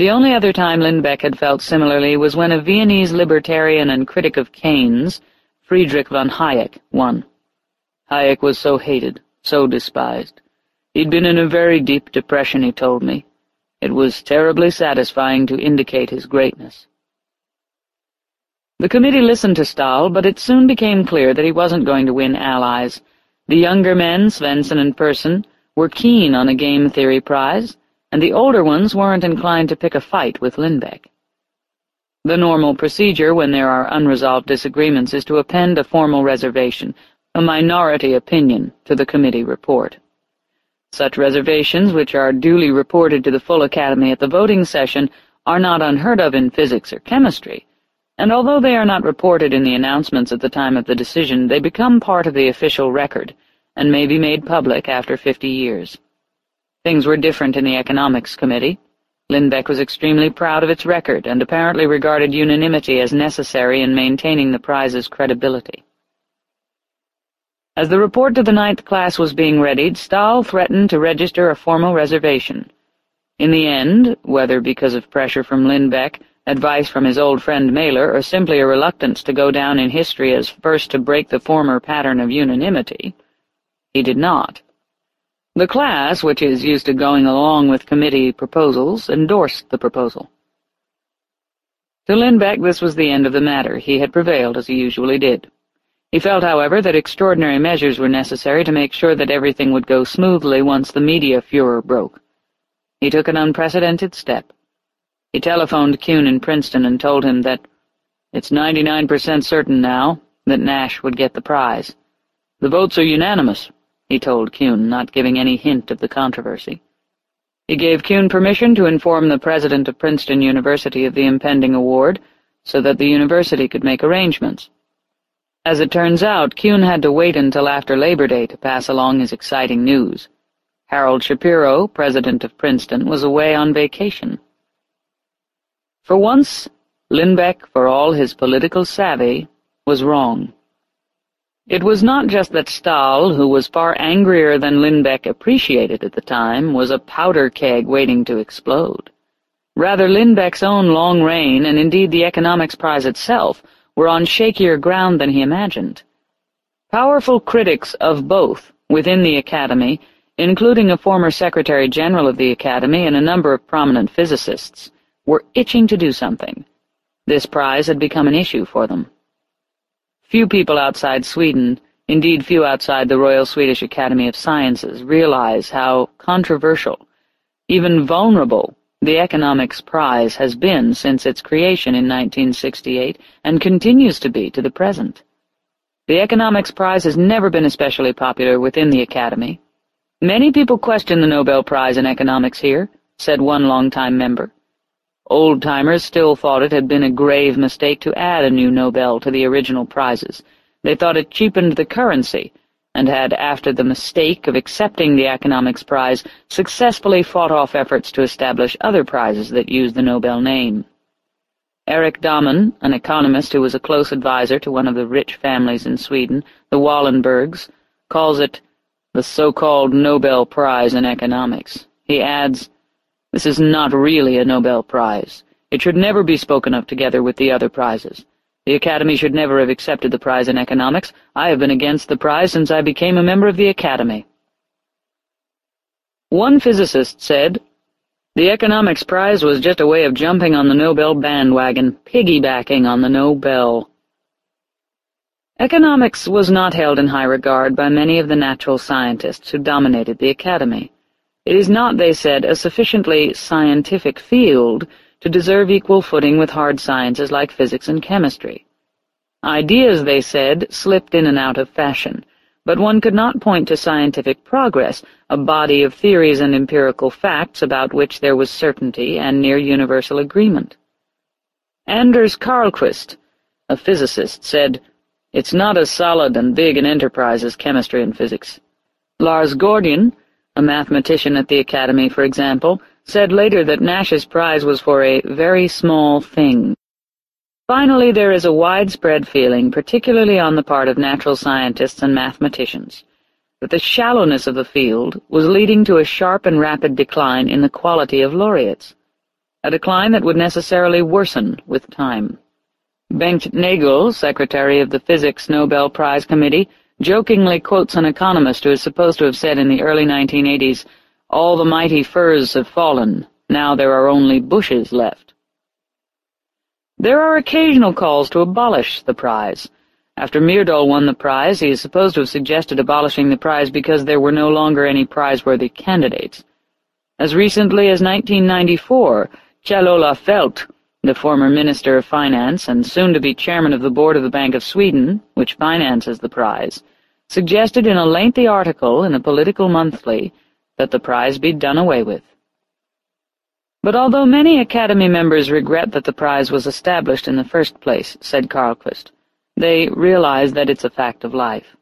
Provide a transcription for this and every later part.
The only other time Lindbeck had felt similarly was when a Viennese libertarian and critic of Keynes, Friedrich von Hayek, won. Hayek was so hated, so despised. He'd been in a very deep depression, he told me. It was terribly satisfying to indicate his greatness. The committee listened to Stahl, but it soon became clear that he wasn't going to win allies. The younger men, Svensson and Persson, were keen on a game theory prize, and the older ones weren't inclined to pick a fight with Lindbeck. The normal procedure when there are unresolved disagreements is to append a formal reservation, a minority opinion, to the committee report. Such reservations, which are duly reported to the full Academy at the voting session, are not unheard of in physics or chemistry, and although they are not reported in the announcements at the time of the decision, they become part of the official record, and may be made public after fifty years. Things were different in the Economics Committee. Lindbeck was extremely proud of its record and apparently regarded unanimity as necessary in maintaining the prize's credibility. As the report to the ninth class was being readied, Stahl threatened to register a formal reservation. In the end, whether because of pressure from Lindbeck, advice from his old friend Mailer, or simply a reluctance to go down in history as first to break the former pattern of unanimity, he did not. The class, which is used to going along with committee proposals, endorsed the proposal. To Lindbeck this was the end of the matter. He had prevailed, as he usually did. He felt, however, that extraordinary measures were necessary to make sure that everything would go smoothly once the media furor broke. He took an unprecedented step. He telephoned Kuhn in Princeton and told him that it's 99% certain now that Nash would get the prize. The votes are unanimous, he told Kuhn, not giving any hint of the controversy. He gave Kuhn permission to inform the president of Princeton University of the impending award, so that the university could make arrangements. As it turns out, Kuhn had to wait until after Labor Day to pass along his exciting news. Harold Shapiro, president of Princeton, was away on vacation. For once, Lindbeck, for all his political savvy, was wrong. It was not just that Stahl, who was far angrier than Lindbeck appreciated at the time, was a powder keg waiting to explode. Rather, Lindbeck's own long reign, and indeed the economics prize itself, were on shakier ground than he imagined. Powerful critics of both within the Academy, including a former Secretary-General of the Academy and a number of prominent physicists, were itching to do something. This prize had become an issue for them. Few people outside Sweden, indeed few outside the Royal Swedish Academy of Sciences, realize how controversial, even vulnerable, the Economics Prize has been since its creation in 1968 and continues to be to the present. The Economics Prize has never been especially popular within the Academy. Many people question the Nobel Prize in Economics here, said one long-time member. Old-timers still thought it had been a grave mistake to add a new Nobel to the original prizes. They thought it cheapened the currency, and had, after the mistake of accepting the Economics Prize, successfully fought off efforts to establish other prizes that used the Nobel name. Eric Dahmen, an economist who was a close adviser to one of the rich families in Sweden, the Wallenbergs, calls it the so-called Nobel Prize in Economics. He adds, this is not really a Nobel Prize. It should never be spoken of together with the other prizes. The Academy should never have accepted the prize in economics. I have been against the prize since I became a member of the Academy. One physicist said, The economics prize was just a way of jumping on the Nobel bandwagon, piggybacking on the Nobel. Economics was not held in high regard by many of the natural scientists who dominated the Academy. It is not, they said, a sufficiently scientific field to deserve equal footing with hard sciences like physics and chemistry. Ideas, they said, slipped in and out of fashion, but one could not point to scientific progress, a body of theories and empirical facts about which there was certainty and near universal agreement. Anders Carlqvist, a physicist, said, It's not as solid and big an enterprise as chemistry and physics. Lars Gårding, a mathematician at the Academy, for example, said later that Nash's prize was for a very small thing. Finally, there is a widespread feeling, particularly on the part of natural scientists and mathematicians, that the shallowness of the field was leading to a sharp and rapid decline in the quality of laureates. a decline that would necessarily worsen with time. Bengt Nagel, secretary of the Physics Nobel Prize Committee, jokingly quotes an economist who is supposed to have said in the early 1980s, all the mighty firs have fallen, now there are only bushes left. There are occasional calls to abolish the prize. After Myrdal won the prize, he is supposed to have suggested abolishing the prize because there were no longer any prize-worthy candidates. As recently as 1994, Kjell-Olof Feldt, the former Minister of Finance and soon-to-be chairman of the board of the Bank of Sweden, which finances the prize, suggested in a lengthy article in the political monthly that the prize be done away with. But although many Academy members regret that the prize was established in the first place, said Carlquist, they realize that it's a fact of life.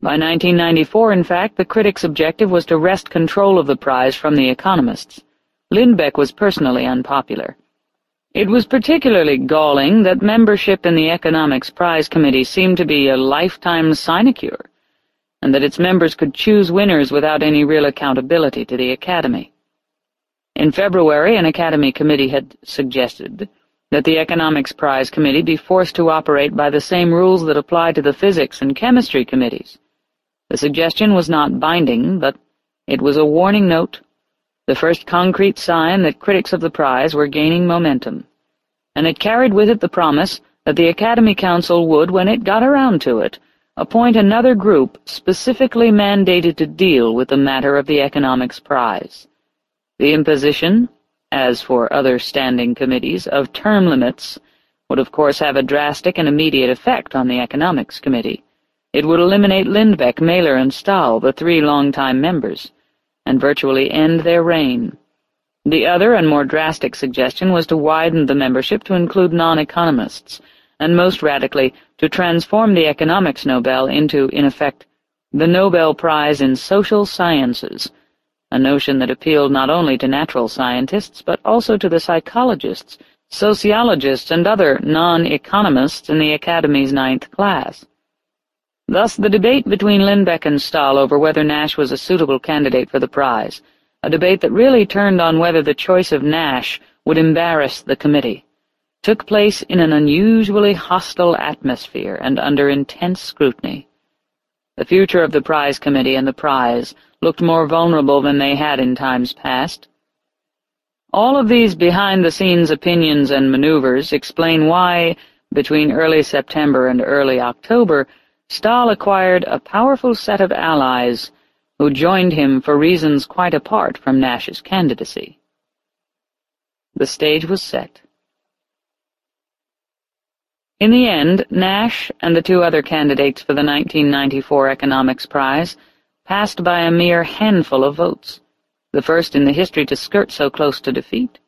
By 1994, in fact, the critics' objective was to wrest control of the prize from the economists. Lindbeck was personally unpopular. It was particularly galling that membership in the Economics Prize Committee seemed to be a lifetime sinecure, and that its members could choose winners without any real accountability to the Academy. In February, an Academy committee had suggested that the Economics Prize Committee be forced to operate by the same rules that apply to the Physics and Chemistry Committees. The suggestion was not binding, but it was a warning note the first concrete sign that critics of the prize were gaining momentum, and it carried with it the promise that the Academy Council would, when it got around to it, appoint another group specifically mandated to deal with the matter of the economics prize. The imposition, as for other standing committees, of term limits would of course have a drastic and immediate effect on the Economics Committee. It would eliminate Lindbeck, Mailer, and Stahl, the three long-time members and virtually end their reign. The other and more drastic suggestion was to widen the membership to include non-economists, and most radically, to transform the Economics Nobel into, in effect, the Nobel Prize in Social Sciences, a notion that appealed not only to natural scientists, but also to the psychologists, sociologists, and other non-economists in the Academy's ninth class. Thus the debate between Lindbeck and Stahl over whether Nash was a suitable candidate for the prize, a debate that really turned on whether the choice of Nash would embarrass the committee, took place in an unusually hostile atmosphere and under intense scrutiny. The future of the prize committee and the prize looked more vulnerable than they had in times past. All of these behind-the-scenes opinions and maneuvers explain why, between early September and early October, Stahl acquired a powerful set of allies who joined him for reasons quite apart from Nash's candidacy. The stage was set. In the end, Nash and the two other candidates for the 1994 Economics Prize passed by a mere handful of votes, the first in the history to skirt so close to defeat.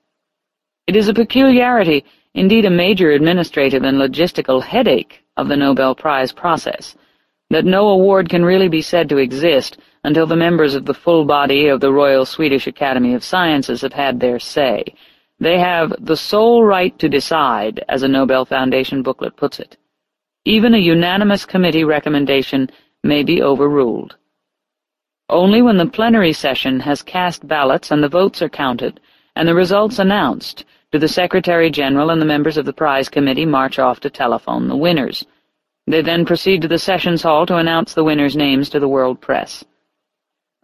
It is a peculiarity, indeed a major administrative and logistical headache, of the Nobel Prize process, that no award can really be said to exist until the members of the full body of the Royal Swedish Academy of Sciences have had their say. They have the sole right to decide, as a Nobel Foundation booklet puts it. Even a unanimous committee recommendation may be overruled. Only when the plenary session has cast ballots and the votes are counted, and the results announced, do the Secretary-General and the members of the prize committee march off to telephone the winners. They then proceed to the Sessions Hall to announce the winners' names to the world press.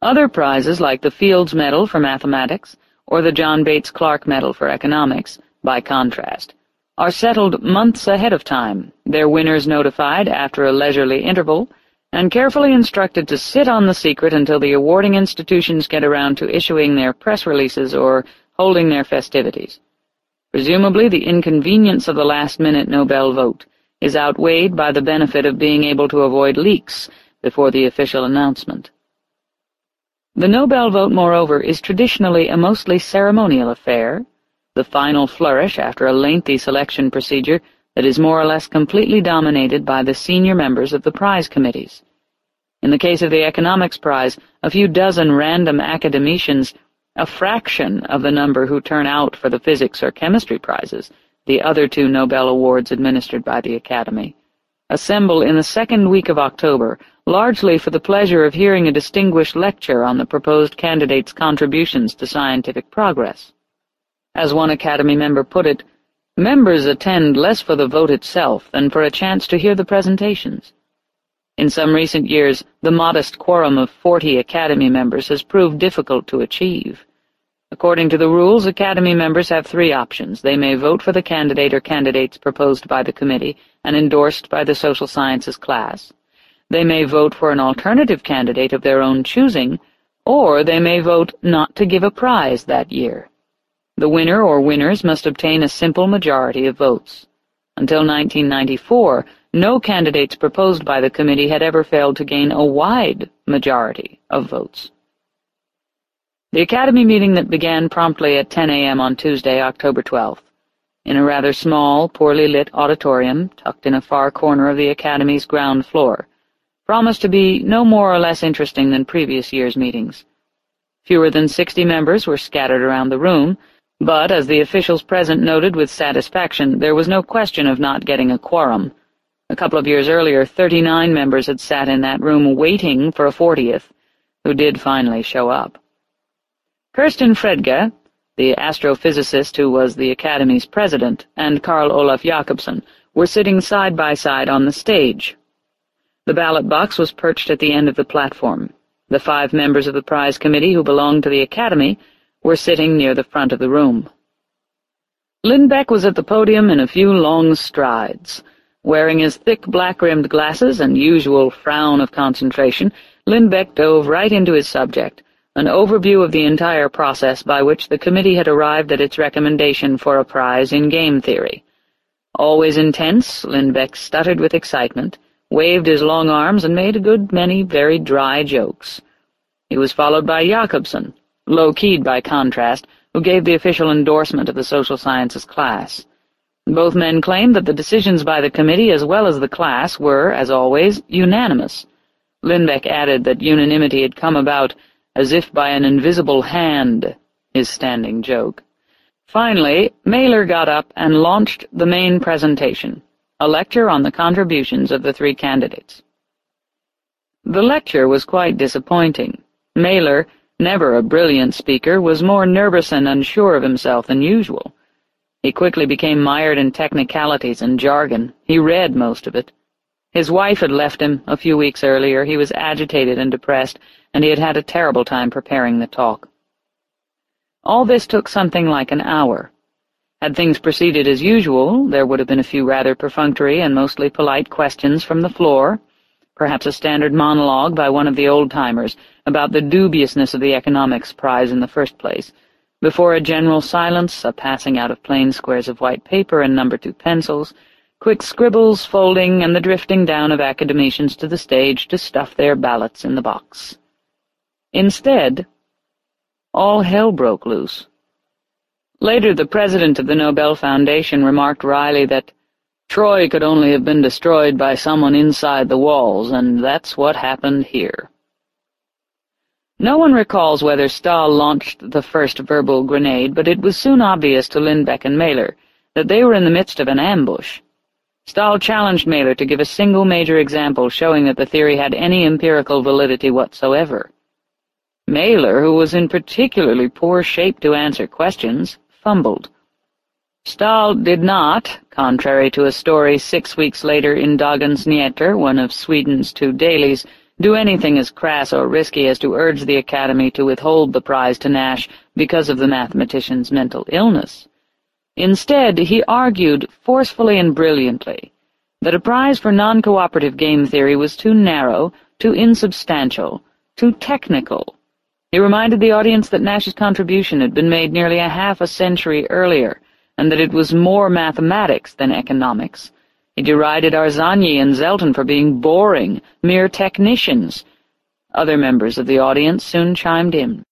Other prizes, like the Fields Medal for Mathematics or the John Bates Clark Medal for Economics, by contrast, are settled months ahead of time, their winners notified after a leisurely interval, and carefully instructed to sit on the secret until the awarding institutions get around to issuing their press releases or holding their festivities. Presumably the inconvenience of the last-minute Nobel vote is outweighed by the benefit of being able to avoid leaks before the official announcement. The Nobel vote, moreover, is traditionally a mostly ceremonial affair, the final flourish after a lengthy selection procedure that is more or less completely dominated by the senior members of the prize committees. In the case of the Economics Prize, a few dozen random academicians a fraction of the number who turn out for the physics or chemistry prizes, the other two Nobel Awards administered by the Academy, assemble in the second week of October, largely for the pleasure of hearing a distinguished lecture on the proposed candidate's contributions to scientific progress. As one Academy member put it, members attend less for the vote itself than for a chance to hear the presentations. In some recent years, the modest quorum of forty Academy members has proved difficult to achieve. According to the rules, Academy members have three options. They may vote for the candidate or candidates proposed by the committee and endorsed by the social sciences class. They may vote for an alternative candidate of their own choosing, or they may vote not to give a prize that year. The winner or winners must obtain a simple majority of votes. Until 1994, no candidates proposed by the committee had ever failed to gain a wide majority of votes. The Academy meeting that began promptly at 10 a.m. on Tuesday, October 12th, in a rather small, poorly lit auditorium tucked in a far corner of the Academy's ground floor, promised to be no more or less interesting than previous year's meetings. Fewer than sixty members were scattered around the room, but, as the officials present noted with satisfaction, there was no question of not getting a quorum. A couple of years earlier, thirty-nine members had sat in that room waiting for a fortieth, who did finally show up. Kerstin Fredga, the astrophysicist who was the Academy's president, and Carl Olaf Jakobson were sitting side by side on the stage. The ballot box was perched at the end of the platform. The five members of the prize committee who belonged to the Academy were sitting near the front of the room. Lindbeck was at the podium in a few long strides. Wearing his thick black-rimmed glasses and usual frown of concentration, Lindbeck dove right into his subject, an overview of the entire process by which the committee had arrived at its recommendation for a prize in game theory. Always intense, Lindbeck stuttered with excitement, waved his long arms, and made a good many very dry jokes. He was followed by Jakobson, low-keyed by contrast, who gave the official endorsement of the social sciences class. Both men claimed that the decisions by the committee as well as the class were, as always, unanimous. Lindbeck added that unanimity had come about as if by an invisible hand, his standing joke. Finally, Mailer got up and launched the main presentation, a lecture on the contributions of the three candidates. The lecture was quite disappointing. Mailer, never a brilliant speaker, was more nervous and unsure of himself than usual. He quickly became mired in technicalities and jargon. He read most of it. His wife had left him a few weeks earlier. He was agitated and depressed, and he had had a terrible time preparing the talk. All this took something like an hour. Had things proceeded as usual, there would have been a few rather perfunctory and mostly polite questions from the floor, perhaps a standard monologue by one of the old-timers about the dubiousness of the economics prize in the first place, before a general silence, a passing out of plain squares of white paper and number two pencils, quick scribbles, folding, and the drifting down of academicians to the stage to stuff their ballots in the box. Instead, all hell broke loose. Later, the president of the Nobel Foundation remarked wryly that Troy could only have been destroyed by someone inside the walls, and that's what happened here. No one recalls whether Stahl launched the first verbal grenade, but it was soon obvious to Lindbeck and Mailer that they were in the midst of an ambush. Stahl challenged Mailer to give a single major example showing that the theory had any empirical validity whatsoever. Mailer, who was in particularly poor shape to answer questions, fumbled. Stahl did not, contrary to a story six weeks later in Dagens Nyheter, one of Sweden's two dailies, do anything as crass or risky as to urge the Academy to withhold the prize to Nash because of the mathematician's mental illness. Instead, he argued forcefully and brilliantly that a prize for non-cooperative game theory was too narrow, too insubstantial, too technical, he reminded the audience that Nash's contribution had been made nearly a half a century earlier, and that it was more mathematics than economics. He derided Harsanyi and Selten for being boring, mere technicians. Other members of the audience soon chimed in.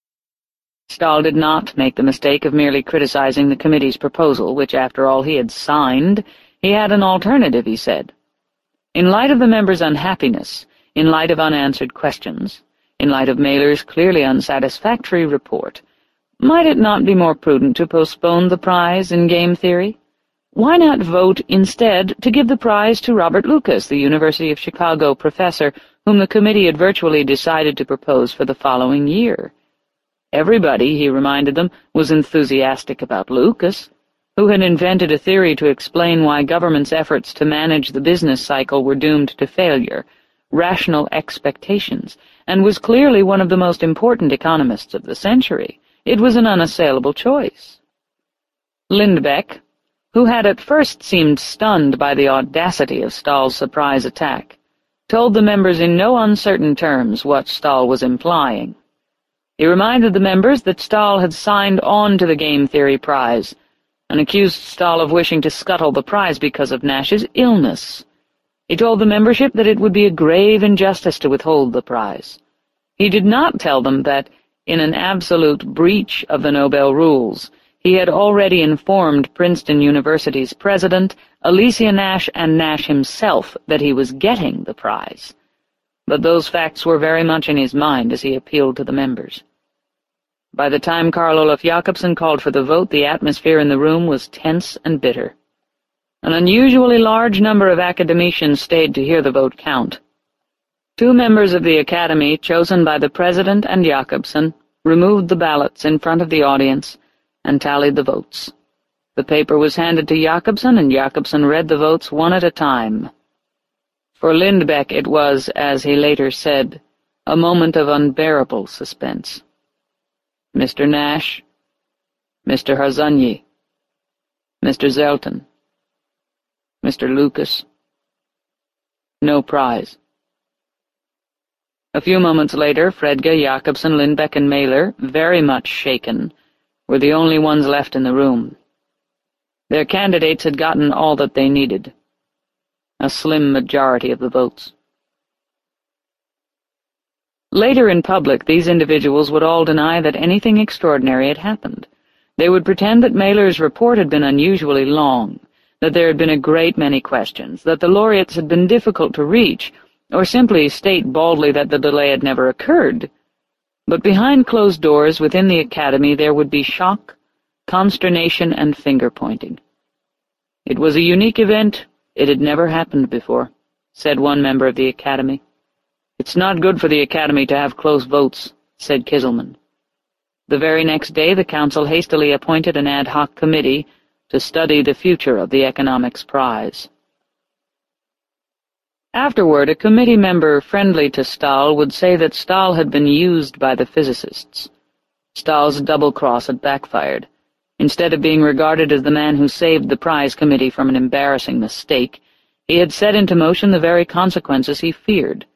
Stahl did not make the mistake of merely criticizing the committee's proposal, which, after all, he had signed. He had an alternative, he said. In light of the members' unhappiness, in light of unanswered questions, in light of Mailer's clearly unsatisfactory report. Might it not be more prudent to postpone the prize in game theory? Why not vote instead to give the prize to Robert Lucas, the University of Chicago professor, whom the committee had virtually decided to propose for the following year? Everybody, he reminded them, was enthusiastic about Lucas, who had invented a theory to explain why government's efforts to manage the business cycle were doomed to failure, rational expectations, and was clearly one of the most important economists of the century. It was an unassailable choice. Lindbeck, who had at first seemed stunned by the audacity of Stahl's surprise attack, told the members in no uncertain terms what Stahl was implying. He reminded the members that Stahl had signed on to the game theory prize, and accused Stahl of wishing to scuttle the prize because of Nash's illness. He told the membership that it would be a grave injustice to withhold the prize. He did not tell them that, in an absolute breach of the Nobel rules, he had already informed Princeton University's president, Alicia Nash, and Nash himself that he was getting the prize. But those facts were very much in his mind as he appealed to the members. By the time Karl Olaf Jakobson called for the vote, the atmosphere in the room was tense and bitter. An unusually large number of academicians stayed to hear the vote count. Two members of the Academy, chosen by the President and Jakobson, removed the ballots in front of the audience and tallied the votes. The paper was handed to Jakobson, and Jakobson read the votes one at a time. For Lindbeck it was, as he later said, a moment of unbearable suspense. Mr. Nash, Mr. Harsanyi, Mr. Selten, Mr. Lucas. No prize. A few moments later, Fredga, Jakobson, Lindbeck, and Mailer, very much shaken, were the only ones left in the room. Their candidates had gotten all that they needed, a slim majority of the votes. Later in public, these individuals would all deny that anything extraordinary had happened. They would pretend that Mailer's report had been unusually long, that there had been a great many questions, that the laureates had been difficult to reach, or simply state baldly that the delay had never occurred. But behind closed doors within the academy there would be shock, consternation, and finger-pointing. It was a unique event. It had never happened before, said one member of the academy. It's not good for the Academy to have close votes, said Kiselman. The very next day the Council hastily appointed an ad hoc committee to study the future of the Economics Prize. Afterward, a committee member friendly to Stahl would say that Stahl had been used by the physicists. Stahl's double-cross had backfired. Instead of being regarded as the man who saved the prize committee from an embarrassing mistake, he had set into motion the very consequences he feared.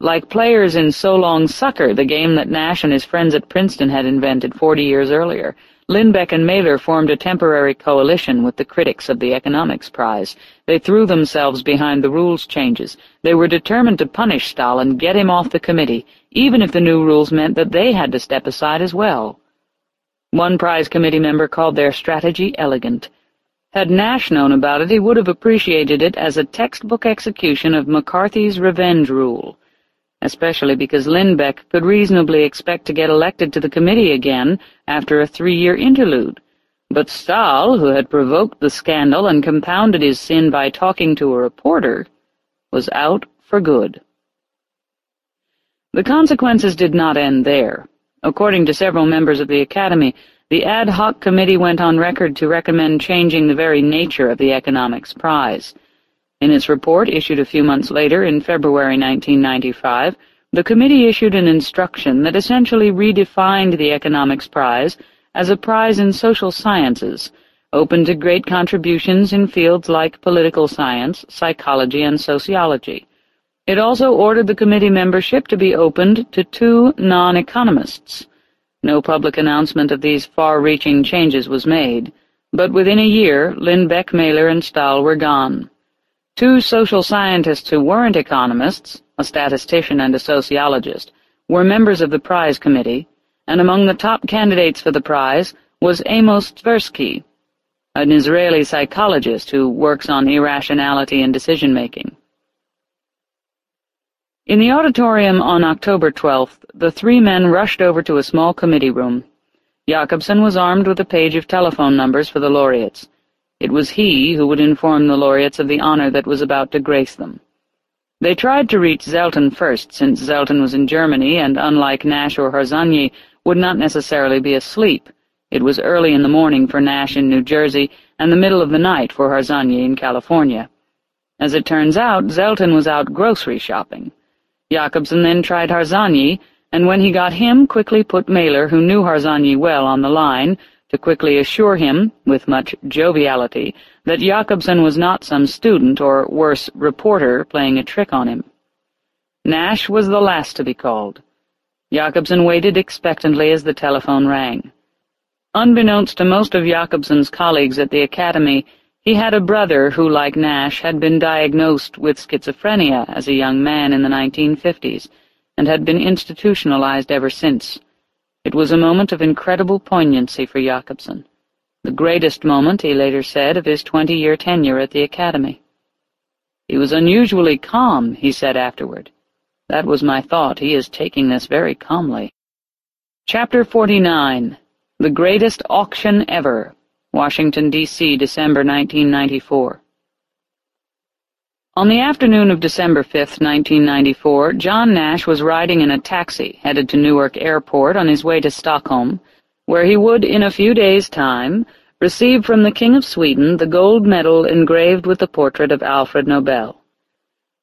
Like players in So Long Sucker, the game that Nash and his friends at Princeton had invented forty years earlier, Lindbeck and Mailer formed a temporary coalition with the critics of the Economics Prize. They threw themselves behind the rules changes. They were determined to punish Stalin, get him off the committee, even if the new rules meant that they had to step aside as well. One prize committee member called their strategy elegant. Had Nash known about it, he would have appreciated it as a textbook execution of McCarthy's revenge rule especially because Lindbeck could reasonably expect to get elected to the committee again after a three-year interlude. But Stahl, who had provoked the scandal and compounded his sin by talking to a reporter, was out for good. The consequences did not end there. According to several members of the Academy, the ad hoc committee went on record to recommend changing the very nature of the economics prize. In its report, issued a few months later, in February 1995, the committee issued an instruction that essentially redefined the economics prize as a prize in social sciences, open to great contributions in fields like political science, psychology, and sociology. It also ordered the committee membership to be opened to two non-economists. No public announcement of these far-reaching changes was made, but within a year Lindbeck, Mailer, and Stahl were gone. Two social scientists who weren't economists, a statistician and a sociologist, were members of the prize committee, and among the top candidates for the prize was Amos Tversky, an Israeli psychologist who works on irrationality and decision-making. In the auditorium on October 12th, the three men rushed over to a small committee room. Jakobson was armed with a page of telephone numbers for the laureates. It was he who would inform the laureates of the honor that was about to grace them. They tried to reach Selten first, since Selten was in Germany and, unlike Nash or Harsanyi, would not necessarily be asleep. It was early in the morning for Nash in New Jersey and the middle of the night for Harsanyi in California. As it turns out, Selten was out grocery shopping. Jakobson then tried Harsanyi, and when he got him, quickly put Mailer, who knew Harsanyi well, on the line, to quickly assure him, with much joviality, that Jakobson was not some student or, worse, reporter playing a trick on him. Nash was the last to be called. Jakobson waited expectantly as the telephone rang. Unbeknownst to most of Jakobson's colleagues at the Academy, he had a brother who, like Nash, had been diagnosed with schizophrenia as a young man in the 1950s, and had been institutionalized ever since. It was a moment of incredible poignancy for Jakobson. The greatest moment, he later said, of his twenty-year tenure at the Academy. He was unusually calm, he said afterward. That was my thought. He is taking this very calmly. Chapter 49 The Greatest Auction Ever Washington, D.C., December 1994. On the afternoon of December 5, 1994, John Nash was riding in a taxi headed to Newark Airport on his way to Stockholm, where he would, in a few days' time, receive from the King of Sweden the gold medal engraved with the portrait of Alfred Nobel.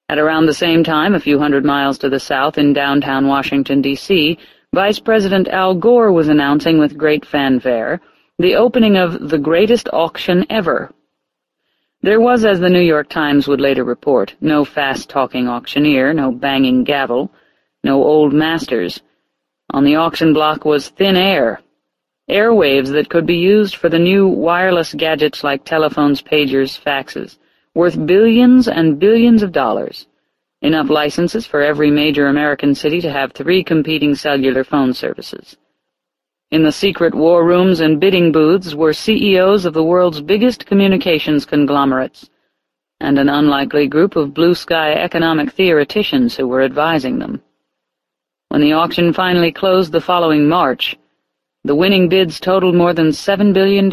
At around the same time, a few hundred miles to the south in downtown Washington, D.C., Vice President Al Gore was announcing with great fanfare the opening of the greatest auction ever. There was, as the New York Times would later report, no fast-talking auctioneer, no banging gavel, no old masters. On the auction block was thin air, airwaves that could be used for the new wireless gadgets like telephones, pagers, faxes, worth billions and billions of dollars, enough licenses for every major American city to have three competing cellular phone services. In the secret war rooms and bidding booths were CEOs of the world's biggest communications conglomerates, and an unlikely group of blue-sky economic theoreticians who were advising them. When the auction finally closed the following March, the winning bids totaled more than $7 billion,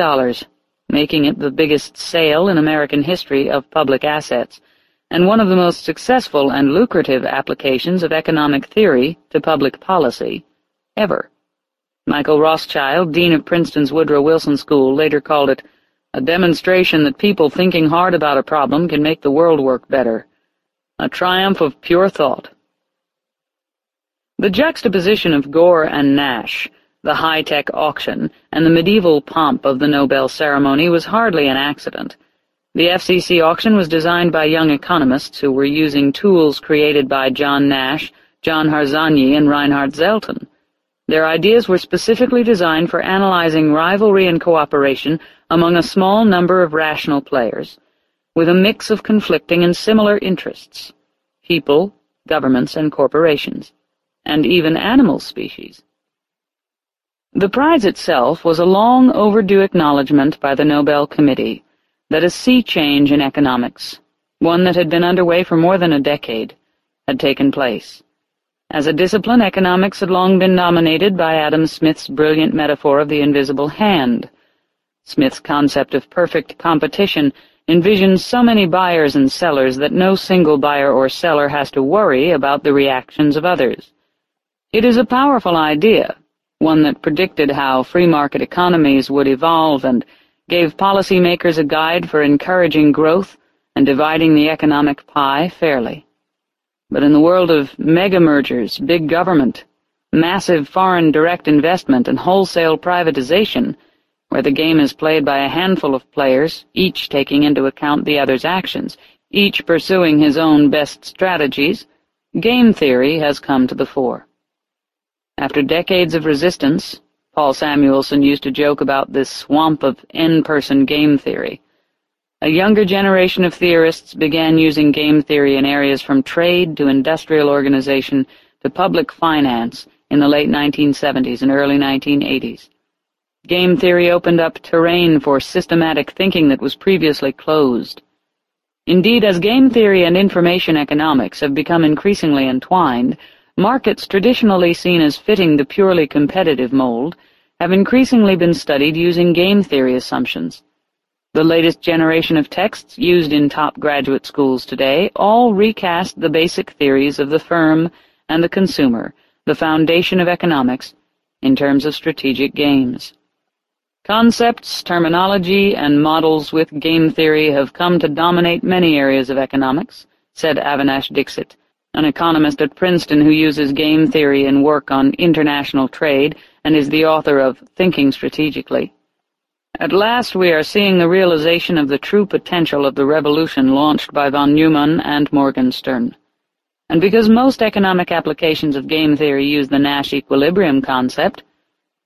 making it the biggest sale in American history of public assets, and one of the most successful and lucrative applications of economic theory to public policy ever. Michael Rothschild, dean of Princeton's Woodrow Wilson School, later called it a demonstration that people thinking hard about a problem can make the world work better. A triumph of pure thought. The juxtaposition of Gore and Nash, the high-tech auction, and the medieval pomp of the Nobel ceremony was hardly an accident. The FCC auction was designed by young economists who were using tools created by John Nash, John Harsanyi, and Reinhard Selten. Their ideas were specifically designed for analyzing rivalry and cooperation among a small number of rational players, with a mix of conflicting and similar interests people, governments, and corporations, and even animal species. The prize itself was a long overdue acknowledgment by the Nobel Committee that a sea change in economics, one that had been underway for more than a decade, had taken place. As a discipline, economics had long been dominated by Adam Smith's brilliant metaphor of the invisible hand. Smith's concept of perfect competition envisions so many buyers and sellers that no single buyer or seller has to worry about the reactions of others. It is a powerful idea, one that predicted how free market economies would evolve and gave policymakers a guide for encouraging growth and dividing the economic pie fairly. But in the world of mega-mergers, big government, massive foreign direct investment, and wholesale privatization, where the game is played by a handful of players, each taking into account the other's actions, each pursuing his own best strategies, game theory has come to the fore. After decades of resistance, Paul Samuelson used to joke about this swamp of N-person game theory, a younger generation of theorists began using game theory in areas from trade to industrial organization to public finance in the late 1970s and early 1980s. Game theory opened up terrain for systematic thinking that was previously closed. Indeed, as game theory and information economics have become increasingly entwined, markets traditionally seen as fitting the purely competitive mold have increasingly been studied using game theory assumptions. The latest generation of texts used in top graduate schools today all recast the basic theories of the firm and the consumer, the foundation of economics, in terms of strategic games. Concepts, terminology, and models with game theory have come to dominate many areas of economics, said Avinash Dixit, an economist at Princeton who uses game theory in work on international trade and is the author of Thinking Strategically. At last we are seeing the realization of the true potential of the revolution launched by von Neumann and Morgenstern. And because most economic applications of game theory use the Nash equilibrium concept,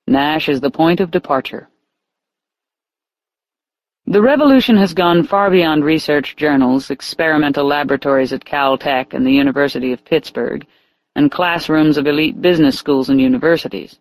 Nash is the point of departure. The revolution has gone far beyond research journals, experimental laboratories at Caltech and the University of Pittsburgh, and classrooms of elite business schools and universities.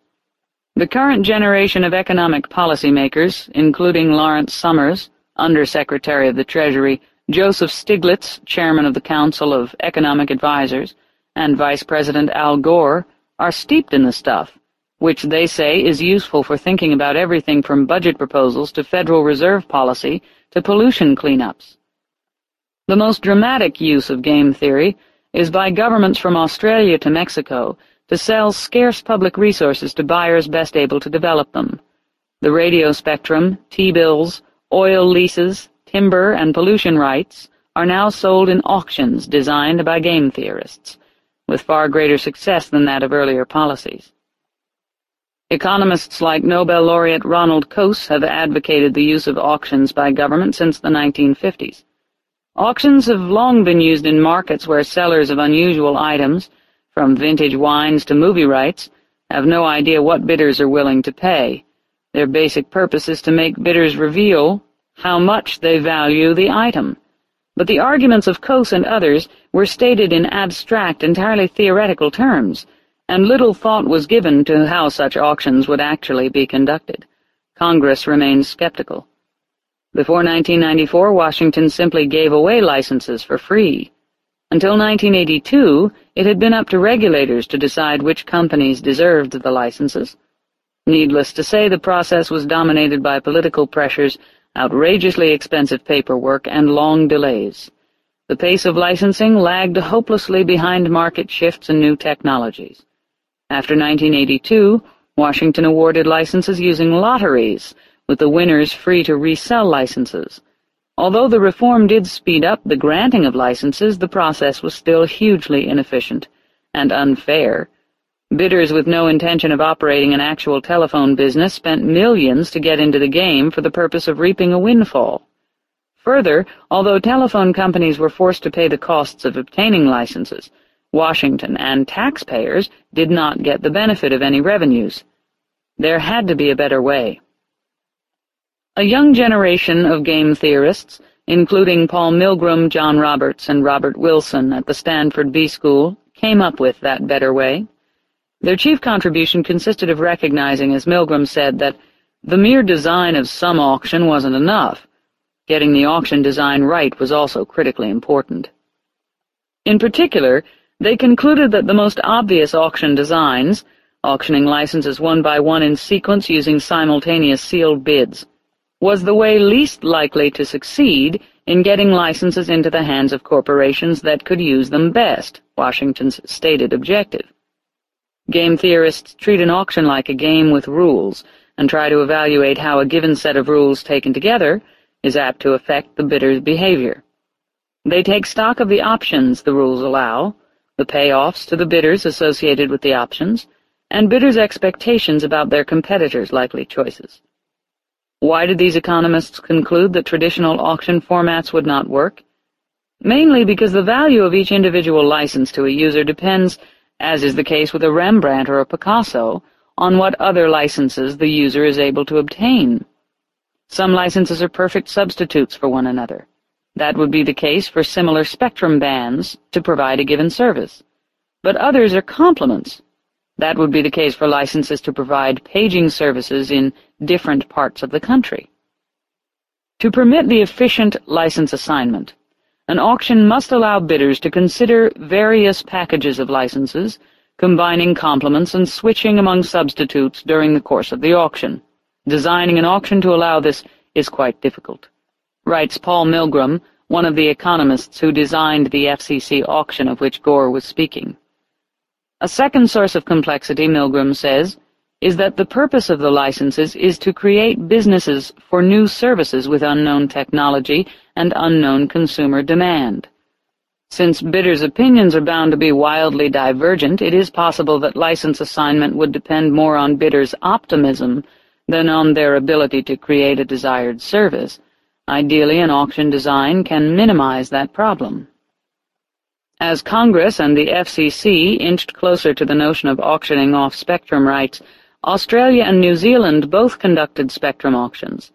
The current generation of economic policymakers, including Lawrence Summers, Undersecretary of the Treasury, Joseph Stiglitz, Chairman of the Council of Economic Advisers, and Vice President Al Gore, are steeped in the stuff which they say is useful for thinking about everything from budget proposals to Federal Reserve policy to pollution cleanups. The most dramatic use of game theory is by governments from Australia to Mexico to sell scarce public resources to buyers best able to develop them. The radio spectrum, T-bills, oil leases, timber, and pollution rights are now sold in auctions designed by game theorists, with far greater success than that of earlier policies. Economists like Nobel laureate Ronald Coase have advocated the use of auctions by government since the 1950s. Auctions have long been used in markets where sellers of unusual items, from vintage wines to movie rights, have no idea what bidders are willing to pay. Their basic purpose is to make bidders reveal how much they value the item. But the arguments of Coase and others were stated in abstract, entirely theoretical terms, and little thought was given to how such auctions would actually be conducted. Congress remained skeptical. Before 1994, Washington simply gave away licenses for free. Until 1982, it had been up to regulators to decide which companies deserved the licenses. Needless to say, the process was dominated by political pressures, outrageously expensive paperwork, and long delays. The pace of licensing lagged hopelessly behind market shifts and new technologies. After 1982, Washington awarded licenses using lotteries, with the winners free to resell licenses. Although the reform did speed up the granting of licenses, the process was still hugely inefficient and unfair. Bidders with no intention of operating an actual telephone business spent millions to get into the game for the purpose of reaping a windfall. Further, although telephone companies were forced to pay the costs of obtaining licenses, Washington and taxpayers did not get the benefit of any revenues. There had to be a better way. A young generation of game theorists, including Paul Milgrom, John Roberts, and Robert Wilson at the Stanford B School, came up with that better way. Their chief contribution consisted of recognizing, as Milgrom said, that the mere design of some auction wasn't enough. Getting the auction design right was also critically important. In particular, they concluded that the most obvious auction designs, auctioning licenses one by one in sequence using simultaneous sealed bids, was the way least likely to succeed in getting licenses into the hands of corporations that could use them best, Washington's stated objective. Game theorists treat an auction like a game with rules and try to evaluate how a given set of rules taken together is apt to affect the bidder's behavior. They take stock of the options the rules allow, the payoffs to the bidders associated with the options, and bidders' expectations about their competitors' likely choices. Why did these economists conclude that traditional auction formats would not work? Mainly because the value of each individual license to a user depends, as is the case with a Rembrandt or a Picasso, on what other licenses the user is able to obtain. Some licenses are perfect substitutes for one another. That would be the case for similar spectrum bands to provide a given service. But others are complements. That would be the case for licenses to provide paging services in different parts of the country. To permit the efficient license assignment, an auction must allow bidders to consider various packages of licenses, combining complements and switching among substitutes during the course of the auction. Designing an auction to allow this is quite difficult writes Paul Milgrom, one of the economists who designed the FCC auction of which Gore was speaking. A second source of complexity, Milgrom says, is that the purpose of the licenses is to create businesses for new services with unknown technology and unknown consumer demand. Since bidders' opinions are bound to be wildly divergent, it is possible that license assignment would depend more on bidders' optimism than on their ability to create a desired service. Ideally, an auction design can minimize that problem. As Congress and the FCC inched closer to the notion of auctioning off spectrum rights, Australia and New Zealand both conducted spectrum auctions.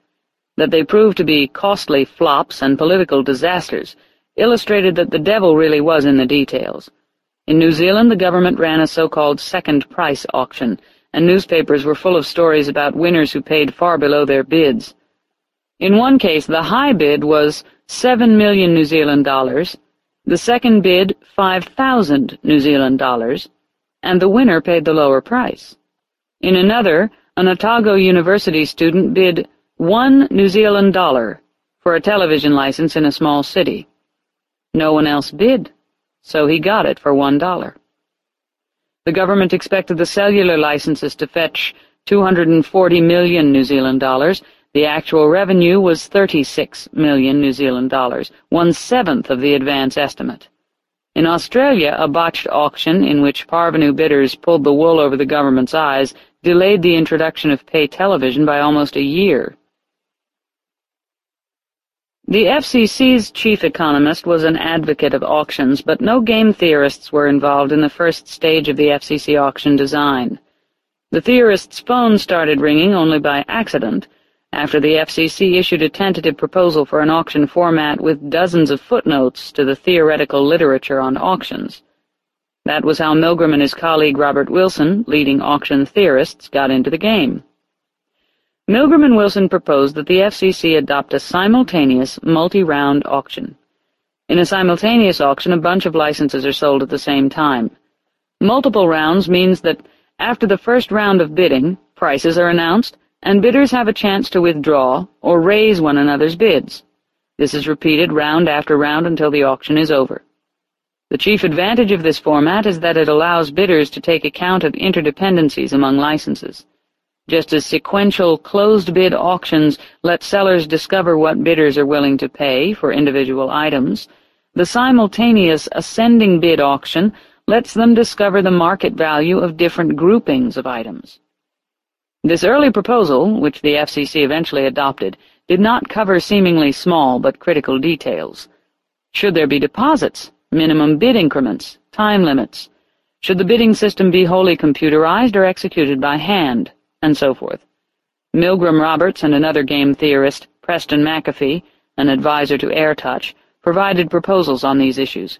That they proved to be costly flops and political disasters illustrated that the devil really was in the details. In New Zealand, the government ran a so-called second price auction, and newspapers were full of stories about winners who paid far below their bids. In one case, the high bid was seven million New Zealand dollars, the second bid five thousand New Zealand dollars, and the winner paid the lower price. In another, an Otago University student bid one New Zealand dollar for a television license in a small city. No one else bid, so he got it for one dollar. The government expected the cellular licenses to fetch 240 million New Zealand dollars. The actual revenue was 36 million New Zealand dollars, one-seventh of the advance estimate. In Australia, a botched auction in which parvenu bidders pulled the wool over the government's eyes delayed the introduction of pay television by almost a year. The FCC's chief economist was an advocate of auctions, but no game theorists were involved in the first stage of the FCC auction design. The theorist's phone started ringing only by accident, after the FCC issued a tentative proposal for an auction format with dozens of footnotes to the theoretical literature on auctions. That was how Milgrom and his colleague Robert Wilson, leading auction theorists, got into the game. Milgrom and Wilson proposed that the FCC adopt a simultaneous, multi-round auction. In a simultaneous auction, a bunch of licenses are sold at the same time. Multiple rounds means that after the first round of bidding, prices are announced, and bidders have a chance to withdraw or raise one another's bids. This is repeated round after round until the auction is over. The chief advantage of this format is that it allows bidders to take account of interdependencies among licenses. Just as sequential closed-bid auctions let sellers discover what bidders are willing to pay for individual items, the simultaneous ascending bid auction lets them discover the market value of different groupings of items. This early proposal, which the FCC eventually adopted, did not cover seemingly small but critical details. Should there be deposits, minimum bid increments, time limits? Should the bidding system be wholly computerized or executed by hand, and so forth? Milgrom Roberts and another game theorist, Preston McAfee, an advisor to AirTouch, provided proposals on these issues.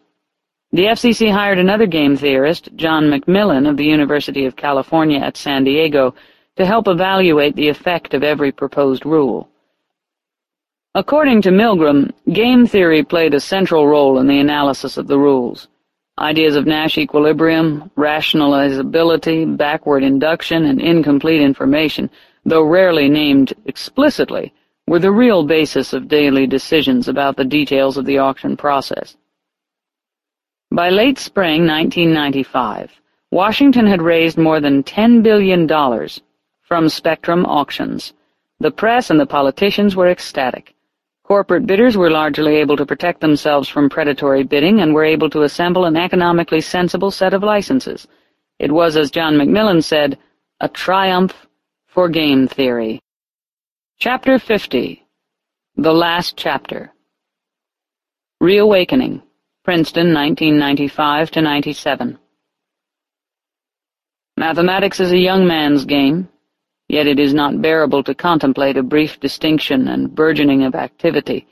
The FCC hired another game theorist, John McMillan of the University of California at San Diego, to help evaluate the effect of every proposed rule. According to Milgrom, game theory played a central role in the analysis of the rules. Ideas of Nash equilibrium, rationalizability, backward induction, and incomplete information, though rarely named explicitly, were the real basis of daily decisions about the details of the auction process. By late spring 1995, Washington had raised more than $10 billion from Spectrum auctions. The press and the politicians were ecstatic. Corporate bidders were largely able to protect themselves from predatory bidding and were able to assemble an economically sensible set of licenses. It was, as John McMillan said, a triumph for game theory. Chapter 50 The Last Chapter. Reawakening, Princeton, 1995-97 Mathematics is a young man's game, Yet it is not bearable to contemplate a brief distinction and burgeoning of activity,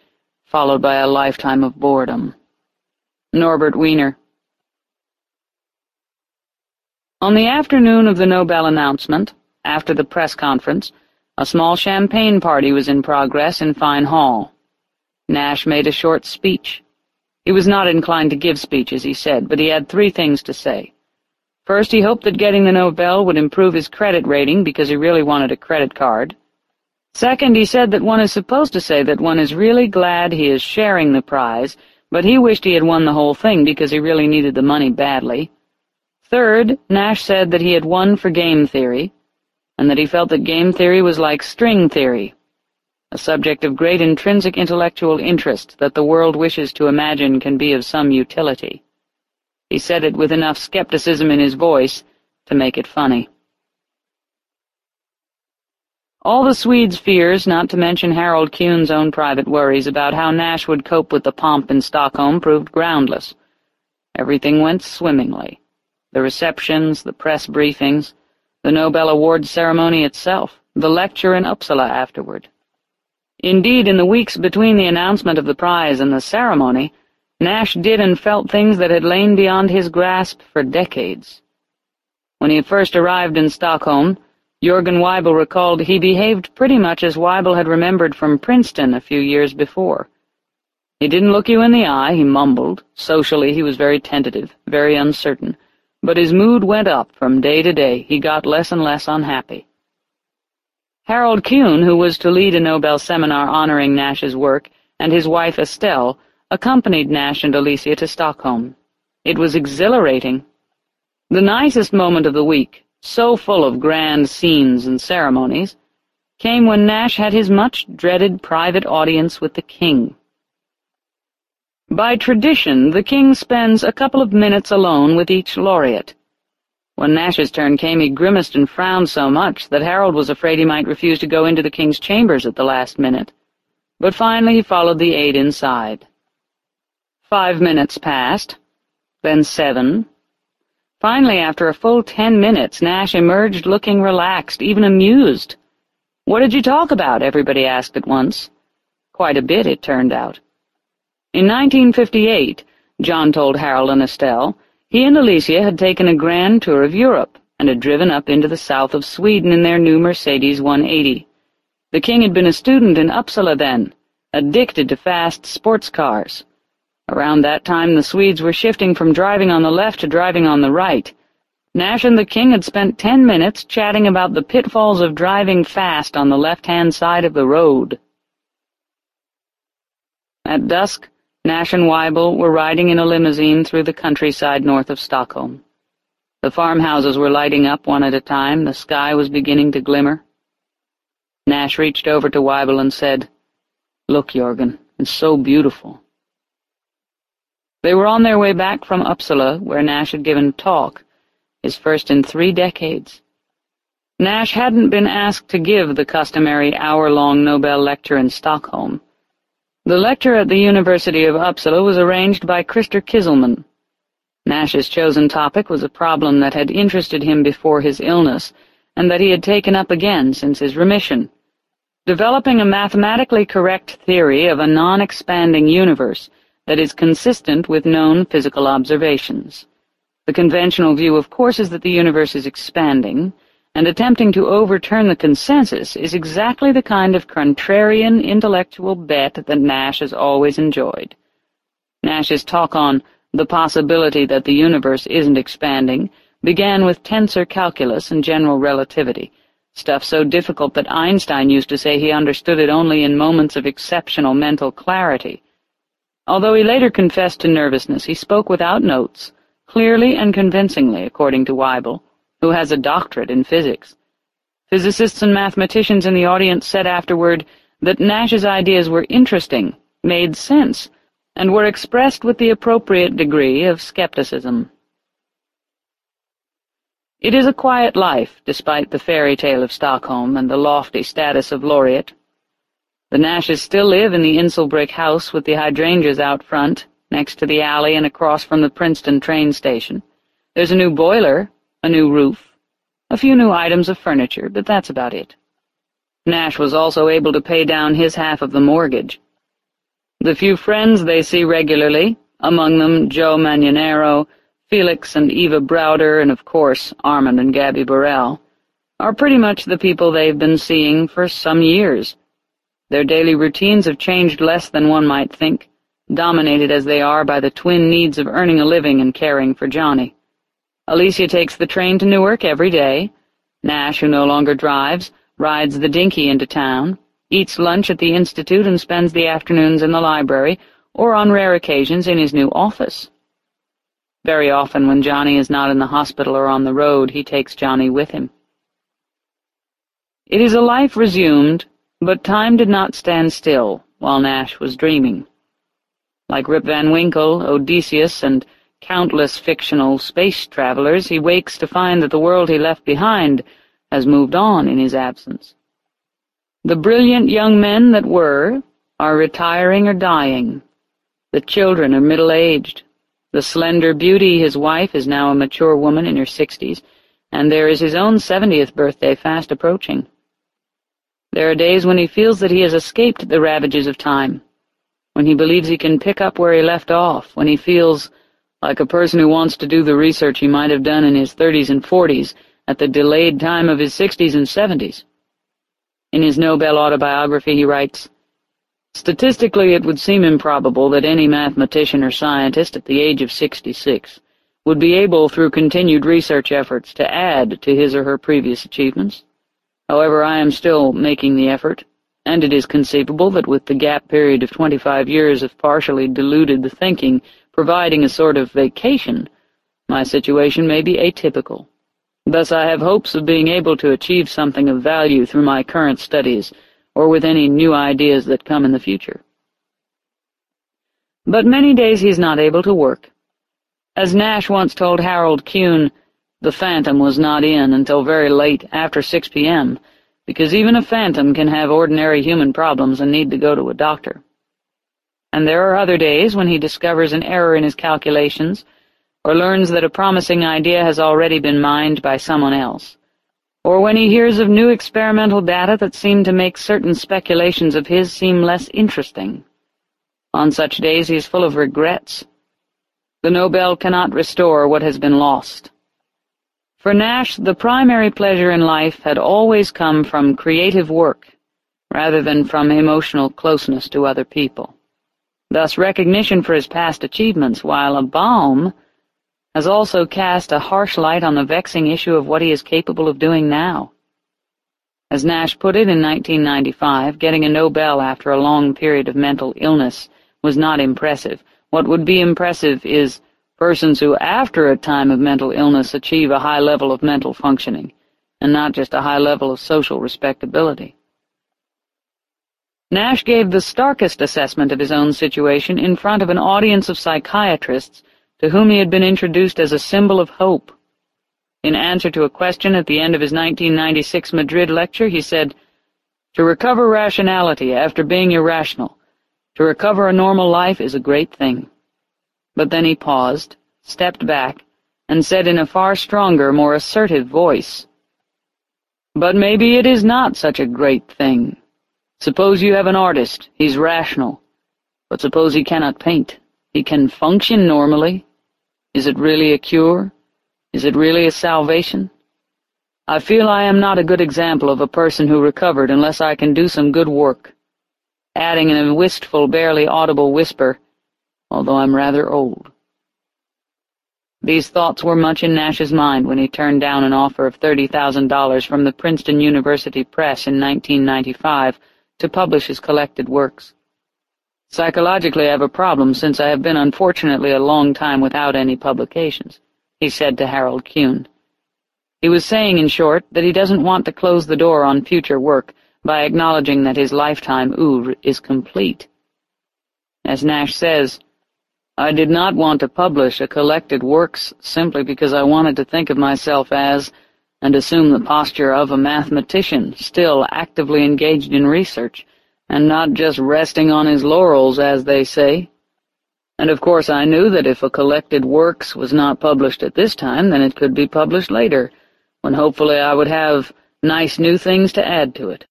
followed by a lifetime of boredom. Norbert Wiener On the afternoon of the Nobel announcement, after the press conference, a small champagne party was in progress in Fine Hall. Nash made a short speech. He was not inclined to give speeches, he said, but he had three things to say. First, he hoped that getting the Nobel would improve his credit rating because he really wanted a credit card. Second, he said that one is supposed to say that one is really glad he is sharing the prize, but he wished he had won the whole thing because he really needed the money badly. Third, Nash said that he had won for game theory. and that he felt that game theory was like string theory, a subject of great intrinsic intellectual interest that the world wishes to imagine can be of some utility. He said it with enough skepticism in his voice to make it funny. All the Swedes' fears, not to mention Harold Kuhn's own private worries about how Nash would cope with the pomp in Stockholm, proved groundless. Everything went swimmingly. The receptions, the press briefings, the Nobel Award ceremony itself, the lecture in Uppsala afterward. Indeed, in the weeks between the announcement of the prize and the ceremony, Nash did and felt things that had lain beyond his grasp for decades. When he first arrived in Stockholm, Jörgen Weibull recalled he behaved pretty much as Weibel had remembered from Princeton a few years before. He didn't look you in the eye, he mumbled. Socially he was very tentative, very uncertain. But his mood went up from day to day, he got less and less unhappy. Harold Kuhn, who was to lead a Nobel seminar honoring Nash's work, and his wife Estelle, accompanied Nash and Alicia to Stockholm. It was exhilarating. The nicest moment of the week, so full of grand scenes and ceremonies, came when Nash had his much-dreaded private audience with the king. By tradition, the king spends a couple of minutes alone with each laureate. When Nash's turn came, he grimaced and frowned so much that Harold was afraid he might refuse to go into the king's chambers at the last minute. But finally he followed the aide inside. Five minutes passed, then seven, Finally, after a full ten minutes, Nash emerged looking relaxed, even amused. What did you talk about? everybody asked at once. Quite a bit, it turned out. In 1958, John told Harold and Estelle, he and Alicia had taken a grand tour of Europe and had driven up into the south of Sweden in their new Mercedes 180. The king had been a student in Uppsala then, addicted to fast sports cars. Around that time the Swedes were shifting from driving on the left to driving on the right. Nash and the king had spent ten minutes chatting about the pitfalls of driving fast on the left-hand side of the road. At dusk, Nash and Weibull were riding in a limousine through the countryside north of Stockholm. The farmhouses were lighting up one at a time, the sky was beginning to glimmer. Nash reached over to Weibull and said, Look, Jorgen, it's so beautiful. They were on their way back from Uppsala, where Nash had given a talk, his first in three decades. Nash hadn't been asked to give the customary hour-long Nobel lecture in Stockholm. The lecture at the University of Uppsala was arranged by Christer Kiselman. Nash's chosen topic was a problem that had interested him before his illness, and that he had taken up again since his remission. Developing a mathematically correct theory of a non-expanding universe that is consistent with known physical observations. The conventional view, of course, is that the universe is expanding, and attempting to overturn the consensus is exactly the kind of contrarian intellectual bet that Nash has always enjoyed. Nash's talk on the possibility that the universe isn't expanding began with tensor calculus and general relativity, stuff so difficult that Einstein used to say he understood it only in moments of exceptional mental clarity, Although he later confessed to nervousness, he spoke without notes, clearly and convincingly, according to Weibull, who has a doctorate in physics. Physicists and mathematicians in the audience said afterward that Nash's ideas were interesting, made sense, and were expressed with the appropriate degree of skepticism. It is a quiet life, despite the fairy tale of Stockholm and the lofty status of laureate, the Nashes still live in the Insel brick house with the hydrangeas out front, next to the alley and across from the Princeton train station. There's a new boiler, a new roof, a few new items of furniture, but that's about it. Nash was also able to pay down his half of the mortgage. The few friends they see regularly, among them Joe Manganiello, Felix and Eva Browder, and of course Armand and Gabby Borel, are pretty much the people they've been seeing for some years. Their daily routines have changed less than one might think, dominated as they are by the twin needs of earning a living and caring for Johnny. Alicia takes the train to Newark every day. Nash, who no longer drives, rides the dinky into town, eats lunch at the Institute and spends the afternoons in the library, or on rare occasions in his new office. Very often when Johnny is not in the hospital or on the road, he takes Johnny with him. It is a life resumed, but time did not stand still while Nash was dreaming. Like Rip Van Winkle, Odysseus, and countless fictional space travelers, he wakes to find that the world he left behind has moved on in his absence. The brilliant young men that were are retiring or dying. The children are middle-aged. The slender beauty, his wife, is now a mature woman in her sixties, and there is his own seventieth birthday fast approaching. There are days when he feels that he has escaped the ravages of time, when he believes he can pick up where he left off, when he feels like a person who wants to do the research he might have done in his thirties and forties at the delayed time of his sixties and seventies. In his Nobel autobiography he writes, Statistically, it would seem improbable that any mathematician or scientist at the age of 66 would be able, through continued research efforts, to add to his or her previous achievements. However, I am still making the effort, and it is conceivable that with the gap period of twenty-five years of partially deluded thinking providing a sort of vacation, my situation may be atypical. Thus I have hopes of being able to achieve something of value through my current studies, or with any new ideas that come in the future. But many days he is not able to work. As Nash once told Harold Kuhn, the phantom was not in until very late after 6 p.m., because even a phantom can have ordinary human problems and need to go to a doctor. And there are other days when he discovers an error in his calculations, or learns that a promising idea has already been mined by someone else, or when he hears of new experimental data that seem to make certain speculations of his seem less interesting. On such days he is full of regrets. The Nobel cannot restore what has been lost. For Nash, the primary pleasure in life had always come from creative work, rather than from emotional closeness to other people. Thus recognition for his past achievements, while a balm, has also cast a harsh light on the vexing issue of what he is capable of doing now. As Nash put it in 1995, getting a Nobel after a long period of mental illness was not impressive. What would be impressive is persons who, after a time of mental illness, achieve a high level of mental functioning, and not just a high level of social respectability. Nash gave the starkest assessment of his own situation in front of an audience of psychiatrists to whom he had been introduced as a symbol of hope. In answer to a question at the end of his 1996 Madrid lecture, he said, To recover rationality after being irrational, to recover a normal life is a great thing. But then he paused, stepped back, and said in a far stronger, more assertive voice, But maybe it is not such a great thing. Suppose you have an artist, he's rational. But suppose he cannot paint. He can function normally. Is it really a cure? Is it really a salvation? I feel I am not a good example of a person who recovered unless I can do some good work. Adding in a wistful, barely audible whisper, although I'm rather old. These thoughts were much in Nash's mind when he turned down an offer of $30,000 from the Princeton University Press in 1995 to publish his collected works. Psychologically I have a problem since I have been unfortunately a long time without any publications, he said to Harold Kuhn. He was saying, in short, that he doesn't want to close the door on future work by acknowledging that his lifetime oeuvre is complete. As Nash says, I did not want to publish a collected works simply because I wanted to think of myself as, and assume the posture of a mathematician still actively engaged in research, and not just resting on his laurels, as they say. And of course I knew that if a collected works was not published at this time, then it could be published later, when hopefully I would have nice new things to add to it.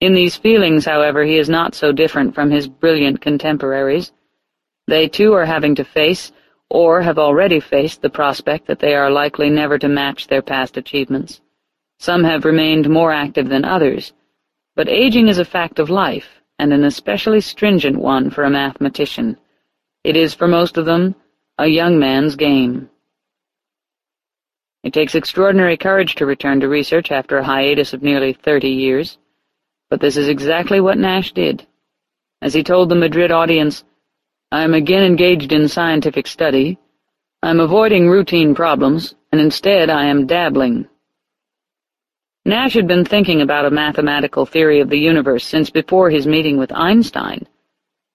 In these feelings, however, he is not so different from his brilliant contemporaries. They too are having to face, or have already faced, the prospect that they are likely never to match their past achievements. Some have remained more active than others, but aging is a fact of life, and an especially stringent one for a mathematician. It is, for most of them, a young man's game. It takes extraordinary courage to return to research after a hiatus of nearly thirty years, but this is exactly what Nash did. As he told the Madrid audience, I am again engaged in scientific study. I am avoiding routine problems, and instead I am dabbling. Nash had been thinking about a mathematical theory of the universe since before his meeting with Einstein.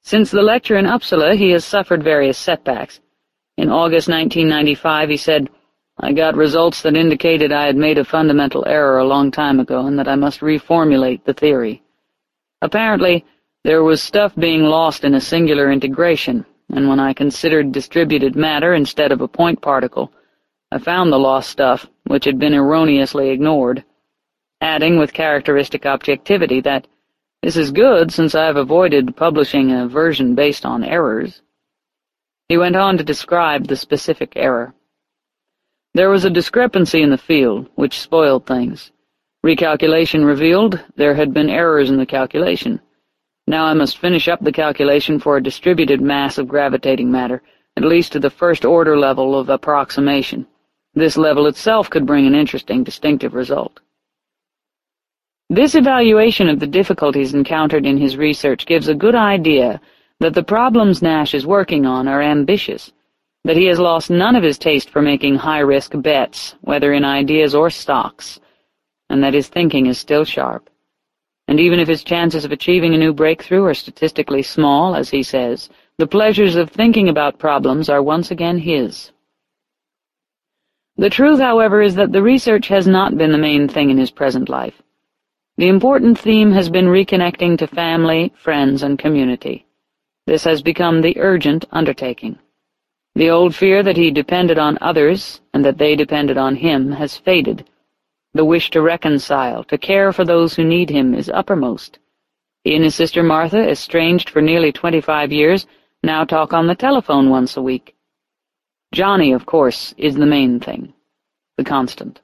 Since the lecture in Uppsala, he has suffered various setbacks. In August 1995, he said, I got results that indicated I had made a fundamental error a long time ago and that I must reformulate the theory. Apparently, there was stuff being lost in a singular integration, and when I considered distributed matter instead of a point particle, I found the lost stuff, which had been erroneously ignored, adding with characteristic objectivity that this is good since I have avoided publishing a version based on errors. He went on to describe the specific error. There was a discrepancy in the field, which spoiled things. Recalculation revealed there had been errors in the calculation. Now I must finish up the calculation for a distributed mass of gravitating matter, at least to the first-order level of approximation. This level itself could bring an interesting distinctive result. This evaluation of the difficulties encountered in his research gives a good idea that the problems Nash is working on are ambitious, that he has lost none of his taste for making high-risk bets, whether in ideas or stocks, and that his thinking is still sharp. And even if his chances of achieving a new breakthrough are statistically small, as he says, the pleasures of thinking about problems are once again his. The truth, however, is that the research has not been the main thing in his present life. The important theme has been reconnecting to family, friends, and community. This has become the urgent undertaking. The old fear that he depended on others, and that they depended on him, has faded. The wish to reconcile, to care for those who need him, is uppermost. He and his sister Martha, estranged for nearly twenty-five years, now talk on the telephone once a week. Johnny, of course, is the main thing, the constant.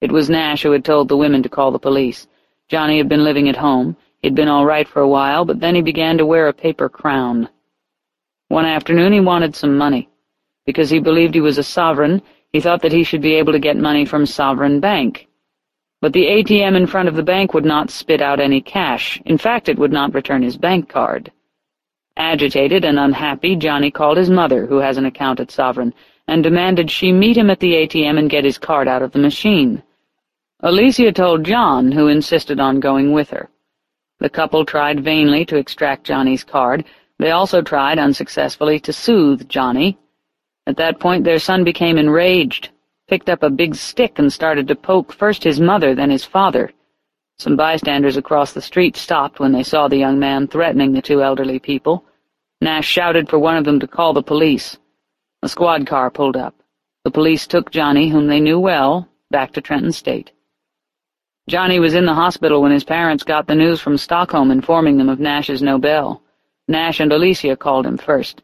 It was Nash who had told the women to call the police. Johnny had been living at home. He'd been all right for a while, but then he began to wear a paper crown. One afternoon he wanted some money. Because he believed he was a sovereign, he thought that he should be able to get money from Sovereign Bank. But the ATM in front of the bank would not spit out any cash. In fact, it would not return his bank card. Agitated and unhappy, Johnny called his mother, who has an account at Sovereign, and demanded she meet him at the ATM and get his card out of the machine. Alicia told John, who insisted on going with her. The couple tried vainly to extract Johnny's card. They also tried, unsuccessfully, to soothe Johnny. At that point their son became enraged, picked up a big stick and started to poke first his mother, then his father. Some bystanders across the street stopped when they saw the young man threatening the two elderly people. Nash shouted for one of them to call the police. A squad car pulled up. The police took Johnny, whom they knew well, back to Trenton State. Johnny was in the hospital when his parents got the news from Stockholm informing them of Nash's Nobel. Nash and Alicia called him first.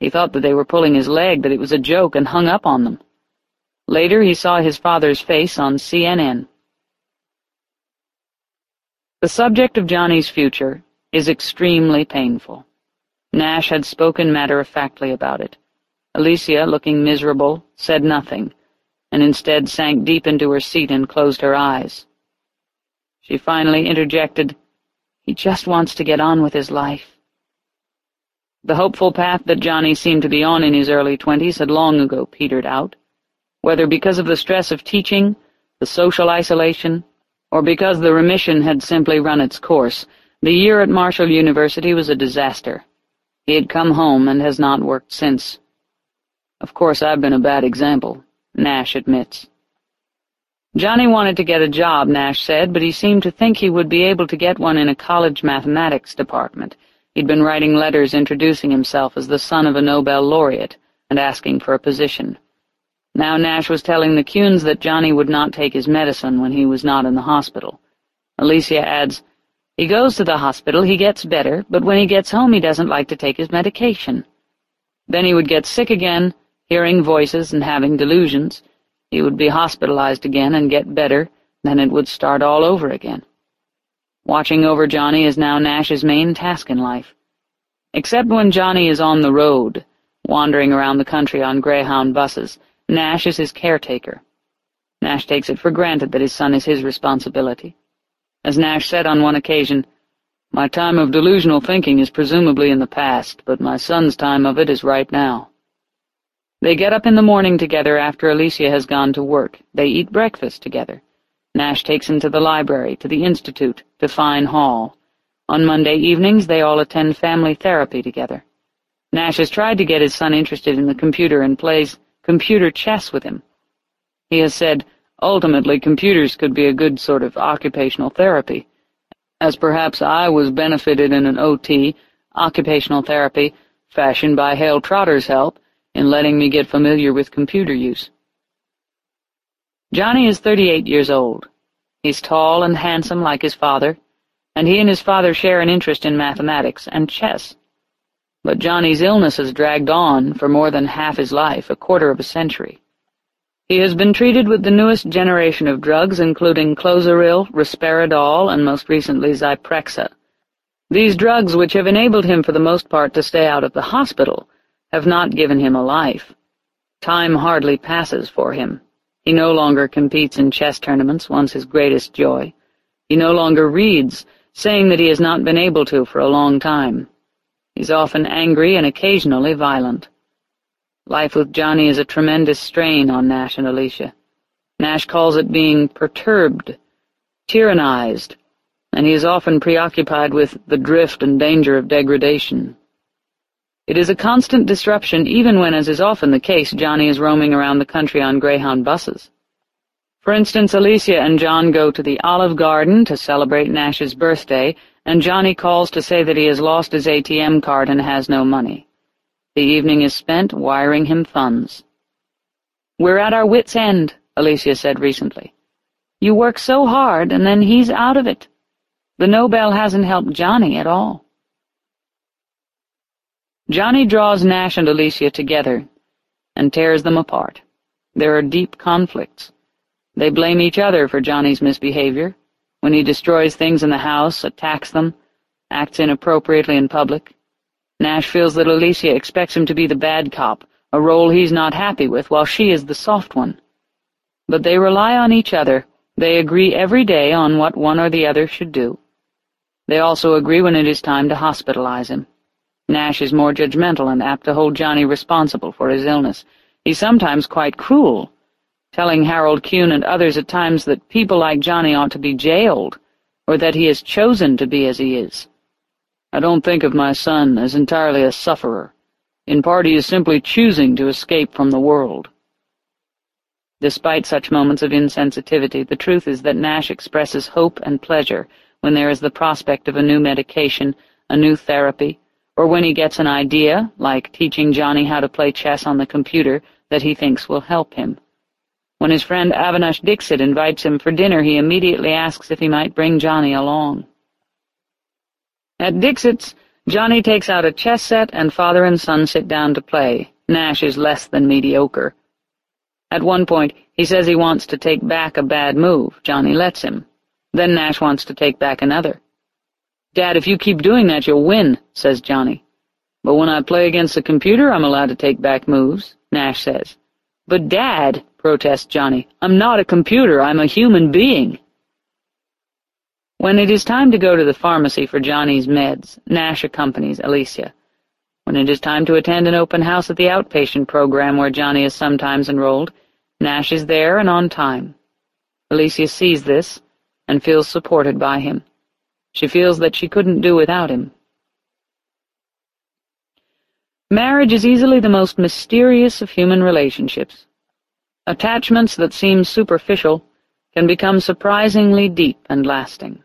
He thought that they were pulling his leg, that it was a joke, and hung up on them. Later he saw his father's face on CNN. The subject of Johnny's future is extremely painful. Nash had spoken matter-of-factly about it. Alicia, looking miserable, said nothing, and instead sank deep into her seat and closed her eyes. She finally interjected, He just wants to get on with his life. The hopeful path that Johnny seemed to be on in his early twenties had long ago petered out. Whether because of the stress of teaching, the social isolation, or because the remission had simply run its course, the year at Marshall University was a disaster. He had come home and has not worked since. Of course, I've been a bad example, Nash admits. Johnny wanted to get a job, Nash said, but he seemed to think he would be able to get one in a college mathematics department. He'd been writing letters introducing himself as the son of a Nobel laureate and asking for a position. Now Nash was telling the Kuhns that Johnny would not take his medicine when he was not in the hospital. Alicia adds, He goes to the hospital, he gets better, but when he gets home he doesn't like to take his medication. Then he would get sick again, hearing voices and having delusions. He would be hospitalized again and get better, then it would start all over again. Watching over Johnny is now Nash's main task in life. Except when Johnny is on the road, wandering around the country on Greyhound buses, Nash is his caretaker. Nash takes it for granted that his son is his responsibility. As Nash said on one occasion, My time of delusional thinking is presumably in the past, but my son's time of it is right now. They get up in the morning together after Alicia has gone to work. They eat breakfast together. Nash takes him to the library, to the Institute, to Fine Hall. On Monday evenings, they all attend family therapy together. Nash has tried to get his son interested in the computer and plays computer chess with him. He has said, ultimately computers could be a good sort of occupational therapy, as perhaps I was benefited in an OT, occupational therapy, fashioned by Hale Trotter's help, in letting me get familiar with computer use. Johnny is 38 years old. He's tall and handsome like his father, and he and his father share an interest in mathematics and chess. But Johnny's illness has dragged on for more than half his life, a quarter of a century. He has been treated with the newest generation of drugs, including Clozaril, Risperdal, and most recently Zyprexa. These drugs, which have enabled him for the most part to stay out of the hospital, have not given him a life. Time hardly passes for him. He no longer competes in chess tournaments, once his greatest joy. He no longer reads, saying that he has not been able to for a long time. He's often angry and occasionally violent. Life with Johnny is a tremendous strain on Nash and Alicia. Nash calls it being perturbed, tyrannized, and he is often preoccupied with the drift and danger of degradation. It is a constant disruption even when, as is often the case, Johnny is roaming around the country on Greyhound buses. For instance, Alicia and John go to the Olive Garden to celebrate Nash's birthday, and Johnny calls to say that he has lost his ATM card and has no money. The evening is spent wiring him funds. We're at our wits' end, Alicia said recently. You work so hard, and then he's out of it. The Nobel hasn't helped Johnny at all. Johnny draws Nash and Alicia together and tears them apart. There are deep conflicts. They blame each other for Johnny's misbehavior, when he destroys things in the house, attacks them, acts inappropriately in public. Nash feels that Alicia expects him to be the bad cop, a role he's not happy with, while she is the soft one. But they rely on each other, they agree every day on what one or the other should do. They also agree when it is time to hospitalize him. Nash is more judgmental and apt to hold Johnny responsible for his illness. He's sometimes quite cruel, telling Harold Kuhn and others at times that people like Johnny ought to be jailed, or that he has chosen to be as he is. I don't think of my son as entirely a sufferer. In part he is simply choosing to escape from the world. Despite such moments of insensitivity, the truth is that Nash expresses hope and pleasure when there is the prospect of a new medication, a new therapy, or when he gets an idea, like teaching Johnny how to play chess on the computer, that he thinks will help him. When his friend Avinash Dixit invites him for dinner, he immediately asks if he might bring Johnny along. At Dixit's, Johnny takes out a chess set and father and son sit down to play. Nash is less than mediocre. At one point, he says he wants to take back a bad move. Johnny lets him. Then Nash wants to take back another. Dad, if you keep doing that, you'll win, says Johnny. But when I play against the computer, I'm allowed to take back moves, Nash says. But Dad, protests Johnny. I'm not a computer, I'm a human being. When it is time to go to the pharmacy for Johnny's meds, Nash accompanies Alicia. When it is time to attend an open house at the outpatient program where Johnny is sometimes enrolled, Nash is there and on time. Alicia sees this and feels supported by him. She feels that she couldn't do without him. Marriage is easily the most mysterious of human relationships. Attachments that seem superficial can become surprisingly deep and lasting.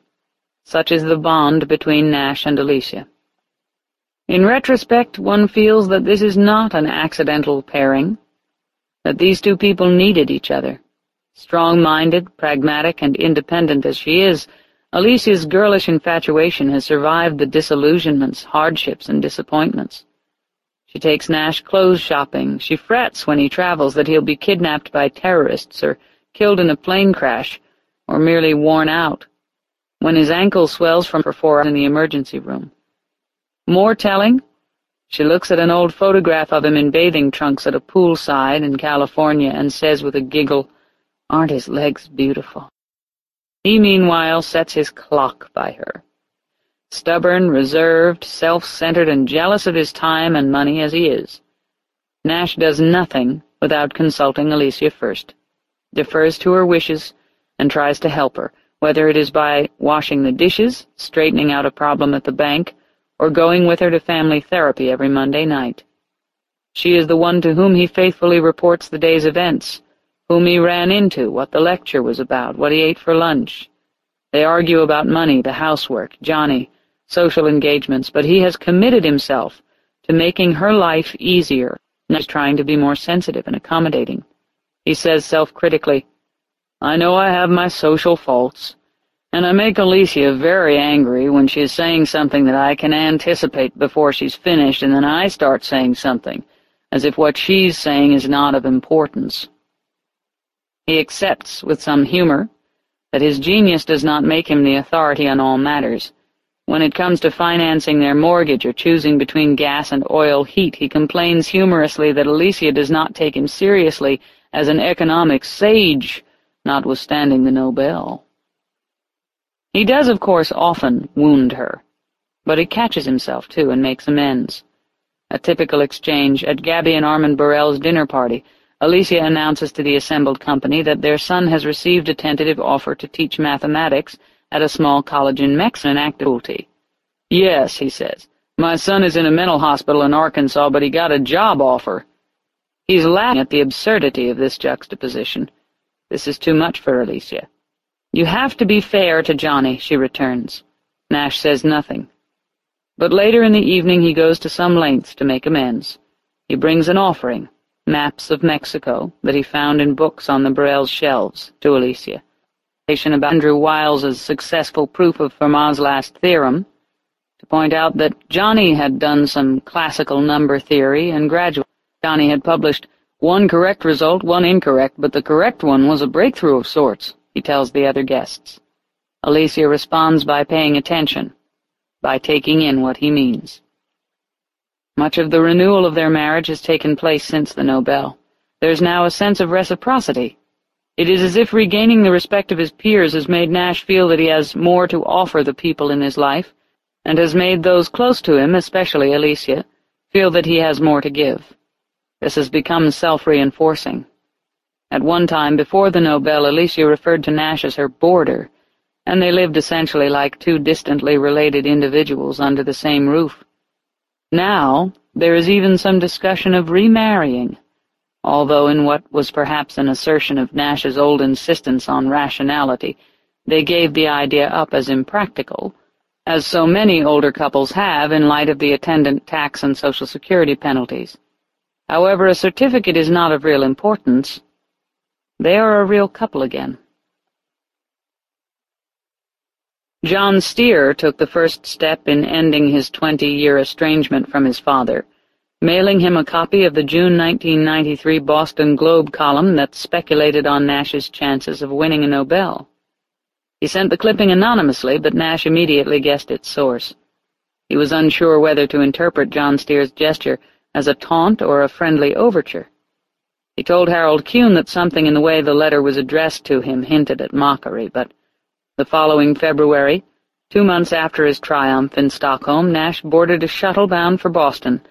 Such is the bond between Nash and Alicia. In retrospect, one feels that this is not an accidental pairing, that these two people needed each other. Strong-minded, pragmatic, and independent as she is, Alicia's girlish infatuation has survived the disillusionments, hardships, and disappointments. She takes Nash clothes shopping. She frets when he travels that he'll be kidnapped by terrorists or killed in a plane crash or merely worn out. When his ankle swells from her forearm in the emergency room. More telling, she looks at an old photograph of him in bathing trunks at a poolside in California and says with a giggle, Aren't his legs beautiful? He, meanwhile, sets his clock by her. Stubborn, reserved, self-centered, and jealous of his time and money as he is. Nash does nothing without consulting Alicia first, defers to her wishes, and tries to help her, whether it is by washing the dishes, straightening out a problem at the bank, or going with her to family therapy every Monday night. She is the one to whom he faithfully reports the day's events, whom he ran into, what the lecture was about, what he ate for lunch. They argue about money, the housework, Johnny, social engagements, but he has committed himself to making her life easier, and is trying to be more sensitive and accommodating. He says self-critically, I know I have my social faults, and I make Alicia very angry when she is saying something that I can anticipate before she's finished, and then I start saying something, as if what she's saying is not of importance. He accepts, with some humor, that his genius does not make him the authority on all matters. When it comes to financing their mortgage or choosing between gas and oil heat, he complains humorously that Alicia does not take him seriously as an economic sage, notwithstanding the Nobel. He does, of course, often wound her, but he catches himself, too, and makes amends. A typical exchange at Gabby and Armand Borel's dinner party. Alicia announces to the assembled company that their son has received a tentative offer to teach mathematics at a small college in Mexican activity. Yes, he says, my son is in a mental hospital in Arkansas, but he got a job offer. He's laughing at the absurdity of this juxtaposition. This is too much for Alicia. You have to be fair to Johnny, she returns. Nash says nothing. But later in the evening he goes to some lengths to make amends. He brings an offering, maps of Mexico, that he found in books on the Borel's shelves, to Alicia. About Andrew Wiles's successful proof of Fermat's last theorem, to point out that Johnny had done some classical number theory and gradually Johnny had published one correct result, one incorrect, but the correct one was a breakthrough of sorts, he tells the other guests. Alicia responds by paying attention, by taking in what he means. Much of the renewal of their marriage has taken place since the Nobel. There is now a sense of reciprocity. It is as if regaining the respect of his peers has made Nash feel that he has more to offer the people in his life, and has made those close to him, especially Alicia, feel that he has more to give. This has become self-reinforcing. At one time, before the Nobel, Alicia referred to Nash as her boarder, and they lived essentially like two distantly related individuals under the same roof. Now, there is even some discussion of remarrying, although in what was perhaps an assertion of Nash's old insistence on rationality, they gave the idea up as impractical, as so many older couples have in light of the attendant tax and Social Security penalties. However, a certificate is not of real importance. They are a real couple again. John Stier took the first step in ending his twenty-year estrangement from his father, mailing him a copy of the June 1993 Boston Globe column that speculated on Nash's chances of winning a Nobel. He sent the clipping anonymously, but Nash immediately guessed its source. He was unsure whether to interpret John Stier's gesture as a taunt or a friendly overture. He told Harold Kuhn that something in the way the letter was addressed to him hinted at mockery, but the following February, two months after his triumph in Stockholm, Nash boarded a shuttle bound for Boston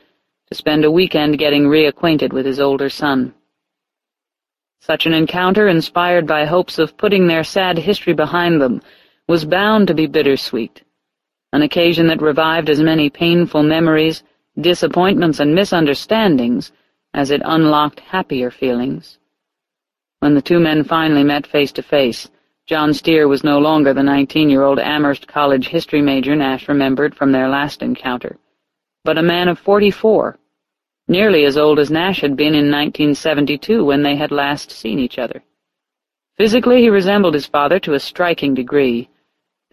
to spend a weekend getting reacquainted with his older son. Such an encounter, inspired by hopes of putting their sad history behind them, was bound to be bittersweet, an occasion that revived as many painful memories disappointments and misunderstandings as it unlocked happier feelings. When the two men finally met face to face, John Stier was no longer the nineteen-year-old Amherst College history major Nash remembered from their last encounter, but a man of forty-four, nearly as old as Nash had been in 1972 when they had last seen each other. Physically he resembled his father to a striking degree.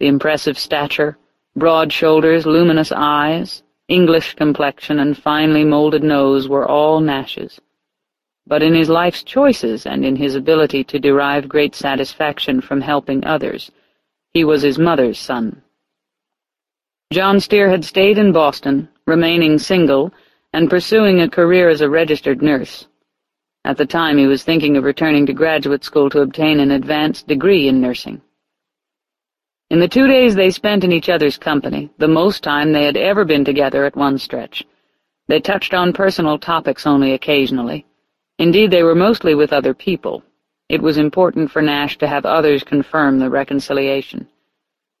The impressive stature, broad shoulders, luminous eyes, English complexion, and finely molded nose were all Nash's. But in his life's choices and in his ability to derive great satisfaction from helping others, he was his mother's son. John Stier had stayed in Boston, remaining single, and pursuing a career as a registered nurse. At the time he was thinking of returning to graduate school to obtain an advanced degree in nursing. In the two days they spent in each other's company, the most time they had ever been together at one stretch, they touched on personal topics only occasionally. Indeed, they were mostly with other people. It was important for Nash to have others confirm the reconciliation.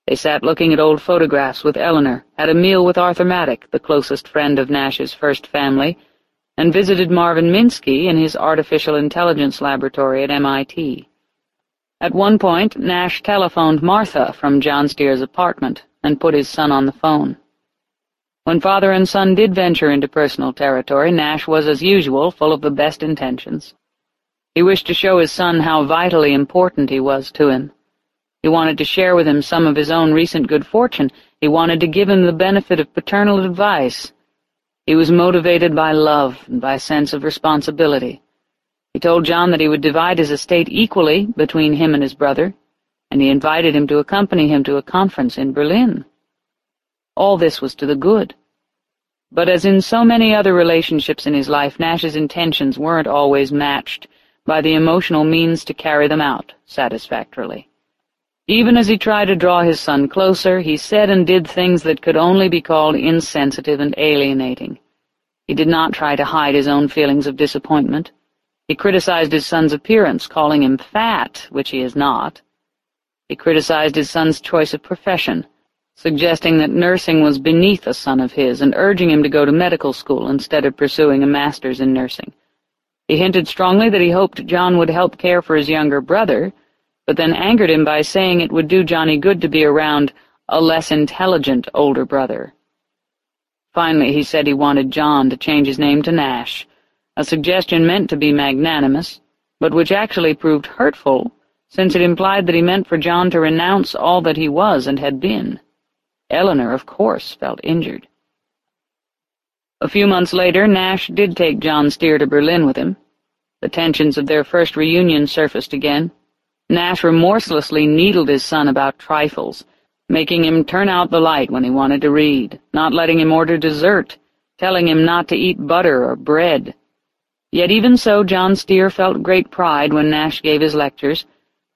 They sat looking at old photographs with Eleanor, had a meal with Arthur Mattuck, the closest friend of Nash's first family, and visited Marvin Minsky in his artificial intelligence laboratory at MIT. At one point, Nash telephoned Martha from John Stier's apartment and put his son on the phone. When father and son did venture into personal territory, Nash was, as usual, full of the best intentions. He wished to show his son how vitally important he was to him. He wanted to share with him some of his own recent good fortune. He wanted to give him the benefit of paternal advice. He was motivated by love and by a sense of responsibility. He told John that he would divide his estate equally between him and his brother, and he invited him to accompany him to a conference in Berlin. All this was to the good. But as in so many other relationships in his life, Nash's intentions weren't always matched by the emotional means to carry them out satisfactorily. Even as he tried to draw his son closer, he said and did things that could only be called insensitive and alienating. He did not try to hide his own feelings of disappointment. He criticized his son's appearance, calling him fat, which he is not. He criticized his son's choice of profession, suggesting that nursing was beneath a son of his and urging him to go to medical school instead of pursuing a master's in nursing. He hinted strongly that he hoped John would help care for his younger brother, but then angered him by saying it would do Johnny good to be around a less intelligent older brother. Finally, he said he wanted John to change his name to Nash, a suggestion meant to be magnanimous, but which actually proved hurtful, since it implied that he meant for John to renounce all that he was and had been. Eleanor, of course, felt injured. A few months later, Nash did take John Stier to Berlin with him. The tensions of their first reunion surfaced again. Nash remorselessly needled his son about trifles, making him turn out the light when he wanted to read, not letting him order dessert, telling him not to eat butter or bread. Yet even so, John Stier felt great pride when Nash gave his lectures,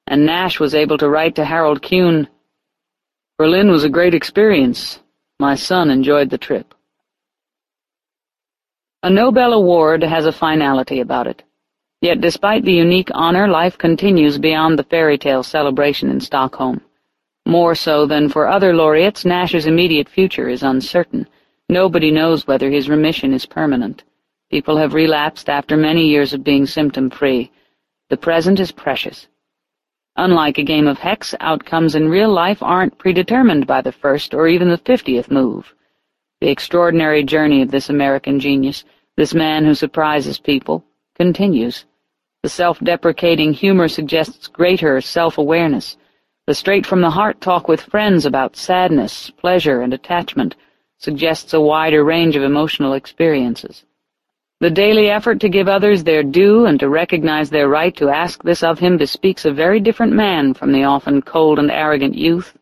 and Nash was able to write to Harold Kuhn, Berlin was a great experience. My son enjoyed the trip. A Nobel Award has a finality about it. Yet despite the unique honor, life continues beyond the fairy tale celebration in Stockholm. More so than for other laureates, Nash's immediate future is uncertain. Nobody knows whether his remission is permanent. People have relapsed after many years of being symptom-free. The present is precious. Unlike a game of hex, outcomes in real life aren't predetermined by the first or even the fiftieth move. The extraordinary journey of this American genius, this man who surprises people, continues. The self-deprecating humor suggests greater self-awareness. The straight-from-the-heart talk with friends about sadness, pleasure, and attachment suggests a wider range of emotional experiences. The daily effort to give others their due and to recognize their right to ask this of him bespeaks a very different man from the often cold and arrogant youth,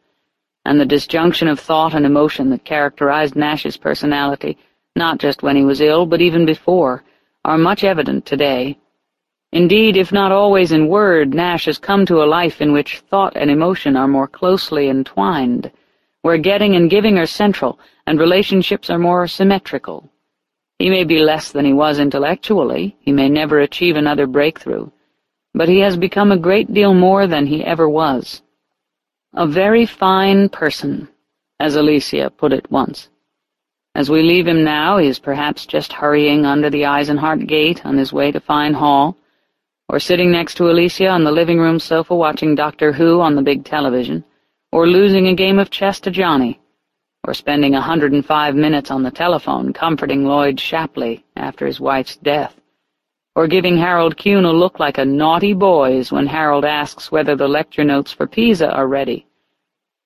and the disjunction of thought and emotion that characterized Nash's personality, not just when he was ill, but even before, are much evident today. Indeed, if not always in word, Nash has come to a life in which thought and emotion are more closely entwined, where getting and giving are central, and relationships are more symmetrical. He may be less than he was intellectually, he may never achieve another breakthrough, but he has become a great deal more than he ever was. A very fine person, as Alicia put it once. As we leave him now, he is perhaps just hurrying under the Eisenhart gate on his way to Fine Hall, or sitting next to Alicia on the living room sofa watching Doctor Who on the big television, or losing a game of chess to Johnny, or spending a hundred and five minutes on the telephone comforting Lloyd Shapley after his wife's death, or giving Harold Kuhn a look like a naughty boy's when Harold asks whether the lecture notes for Pisa are ready,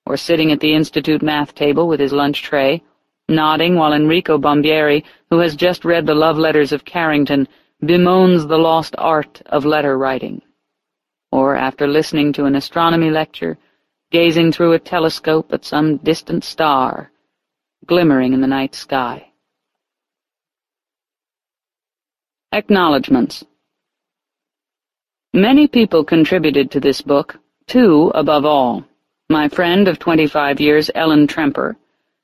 or sitting at the Institute math table with his lunch tray, nodding while Enrico Bombieri, who has just read the love letters of Carrington, bemoans the lost art of letter writing, or after listening to an astronomy lecture, gazing through a telescope at some distant star, glimmering in the night sky. Acknowledgements Many people contributed to this book, two above all. My friend of twenty-five years, Ellen Tremper,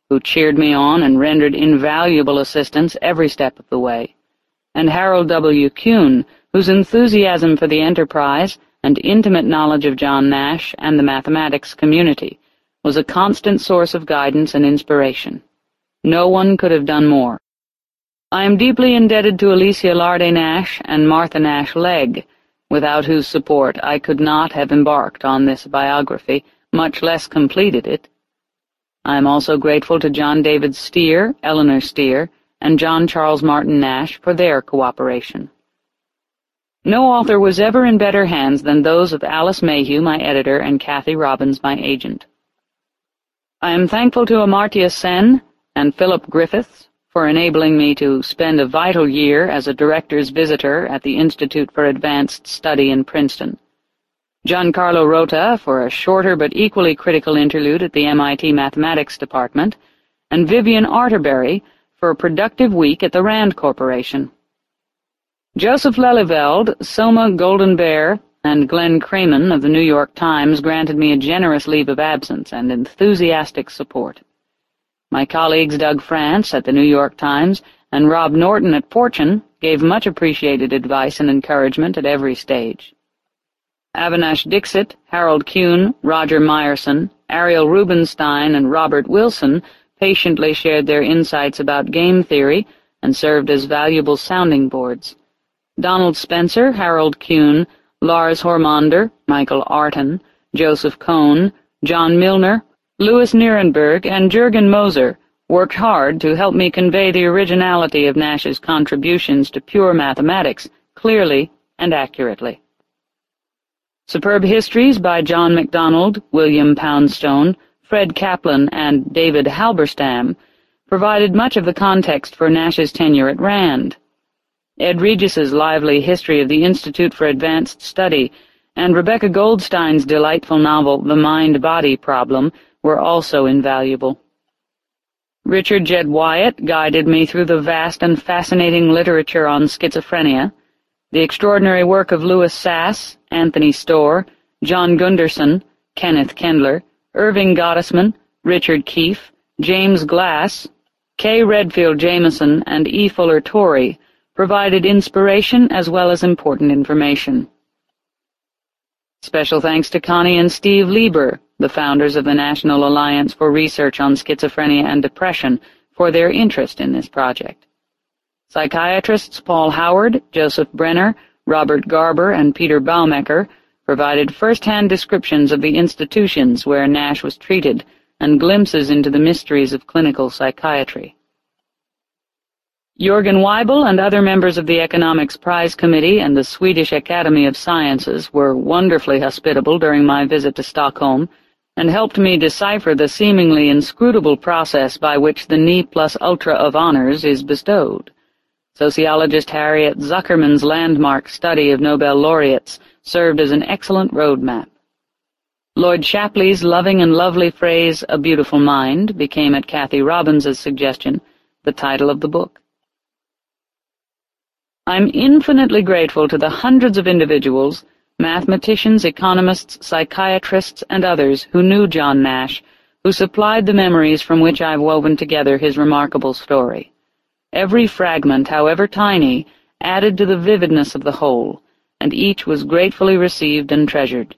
who cheered me on and rendered invaluable assistance every step of the way, and Harold W. Kuhn, whose enthusiasm for the enterprise and intimate knowledge of John Nash and the mathematics community, was a constant source of guidance and inspiration. No one could have done more. I am deeply indebted to Alicia Larde Nash and Martha Nash Legg, without whose support I could not have embarked on this biography, much less completed it. I am also grateful to John David Stier, Eleanor Stier, and John Charles Martin Nash for their cooperation. No author was ever in better hands than those of Alice Mayhew, my editor, and Kathy Robbins, my agent. I am thankful to Amartya Sen and Philip Griffiths for enabling me to spend a vital year as a director's visitor at the Institute for Advanced Study in Princeton. Giancarlo Rota for a shorter but equally critical interlude at the MIT Mathematics Department, and Vivian Arterberry for a productive week at the RAND Corporation. Joseph Lelyveld, Soma Golden Behr, and Glenn Kramon of the New York Times granted me a generous leave of absence and enthusiastic support. My colleagues Doug France at the New York Times and Rob Norton at Fortune gave much appreciated advice and encouragement at every stage. Avinash Dixit, Harold Kuhn, Roger Myerson, Ariel Rubinstein, and Robert Wilson patiently shared their insights about game theory and served as valuable sounding boards. Donald Spencer, Harold Kuhn, Lars Hormander, Michael Artin, Joseph Kohn, John Milnor, Louis Nirenberg and Jürgen Moser worked hard to help me convey the originality of Nash's contributions to pure mathematics clearly and accurately. Superb histories by John MacDonald, William Poundstone, Fred Kaplan, and David Halberstam provided much of the context for Nash's tenure at RAND. Ed Regis's lively history of the Institute for Advanced Study and Rebecca Goldstein's delightful novel The Mind-Body Problem were also invaluable. Richard Jed Wyatt guided me through the vast and fascinating literature on schizophrenia, the extraordinary work of Louis Sass, Anthony Storr, John Gunderson, Kenneth Kendler, Irving Gottesman, Richard Keefe, James Glass, K. Redfield Jamison, and E. Fuller Torrey provided inspiration as well as important information. Special thanks to Connie and Steve Lieber, the founders of the National Alliance for Research on Schizophrenia and Depression, for their interest in this project. Psychiatrists Paul Howard, Joseph Brenner, Robert Garber, and Peter Baumecker provided first-hand descriptions of the institutions where Nash was treated and glimpses into the mysteries of clinical psychiatry. Jörgen Weibull and other members of the Economics Prize Committee and the Swedish Academy of Sciences were wonderfully hospitable during my visit to Stockholm and helped me decipher the seemingly inscrutable process by which the ne plus ultra of honors is bestowed. Sociologist Harriet Zuckerman's landmark study of Nobel laureates served as an excellent roadmap. Lloyd Shapley's loving and lovely phrase, A Beautiful Mind, became, at Kathy Robbins's suggestion, the title of the book. I'm infinitely grateful to the hundreds of individuals mathematicians, economists, psychiatrists, and others who knew John Nash, who supplied the memories from which I've woven together his remarkable story. Every fragment, however tiny, added to the vividness of the whole, and each was gratefully received and treasured.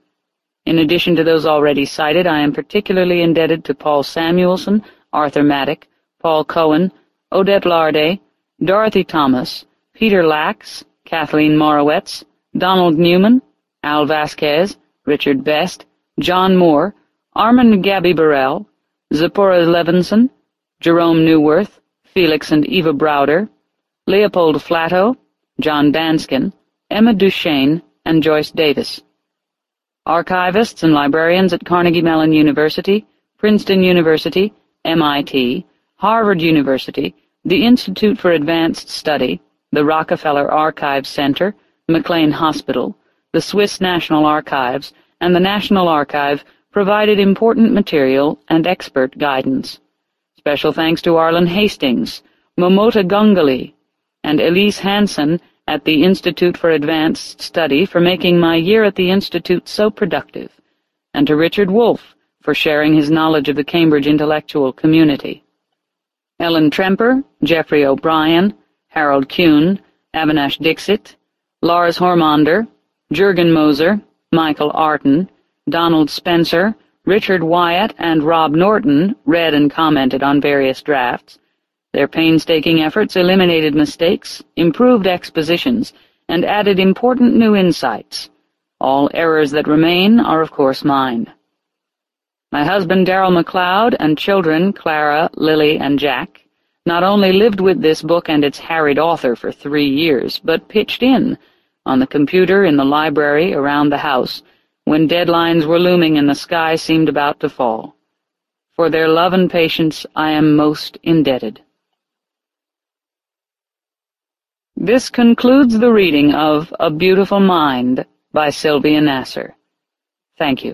In addition to those already cited, I am particularly indebted to Paul Samuelson, Arthur Mattuck, Paul Cohen, Odette Larde, Dorothy Thomas, Peter Lax, Cathleen Morawetz, Donald Newman, Al Vasquez, Richard Best, John Moore, Armand Gabby Borel, Zipporah Levinson, Jerome Neuwirth, Felix and Eva Browder, Leopold Flatto, John Danskin, Emma Duchesne, and Joyce Davis. Archivists and librarians at Carnegie Mellon University, Princeton University, MIT, Harvard University, the Institute for Advanced Study, the Rockefeller Archives Center, McLean Hospital, the Swiss National Archives, and the National Archive provided important material and expert guidance. Special thanks to Arlen Hastings, Momota Ganguly, and Elise Hansen at the Institute for Advanced Study for making my year at the Institute so productive, and to Richard Wolff for sharing his knowledge of the Cambridge intellectual community. Ellen Tremper, Jeffrey O'Brien, Harold Kuhn, Avinash Dixit, Lars Hormander, Jürgen Moser, Michael Artin, Donald Spencer, Richard Wyatt, and Rob Norton read and commented on various drafts. Their painstaking efforts eliminated mistakes, improved expositions, and added important new insights. All errors that remain are, of course, mine. My husband, Darrell McLeod, and children, Clara, Lily, and Jack, not only lived with this book and its harried author for three years, but pitched in, on the computer, in the library, around the house, when deadlines were looming and the sky seemed about to fall. For their love and patience I am most indebted. This concludes the reading of A Beautiful Mind by Sylvia Nasar. Thank you.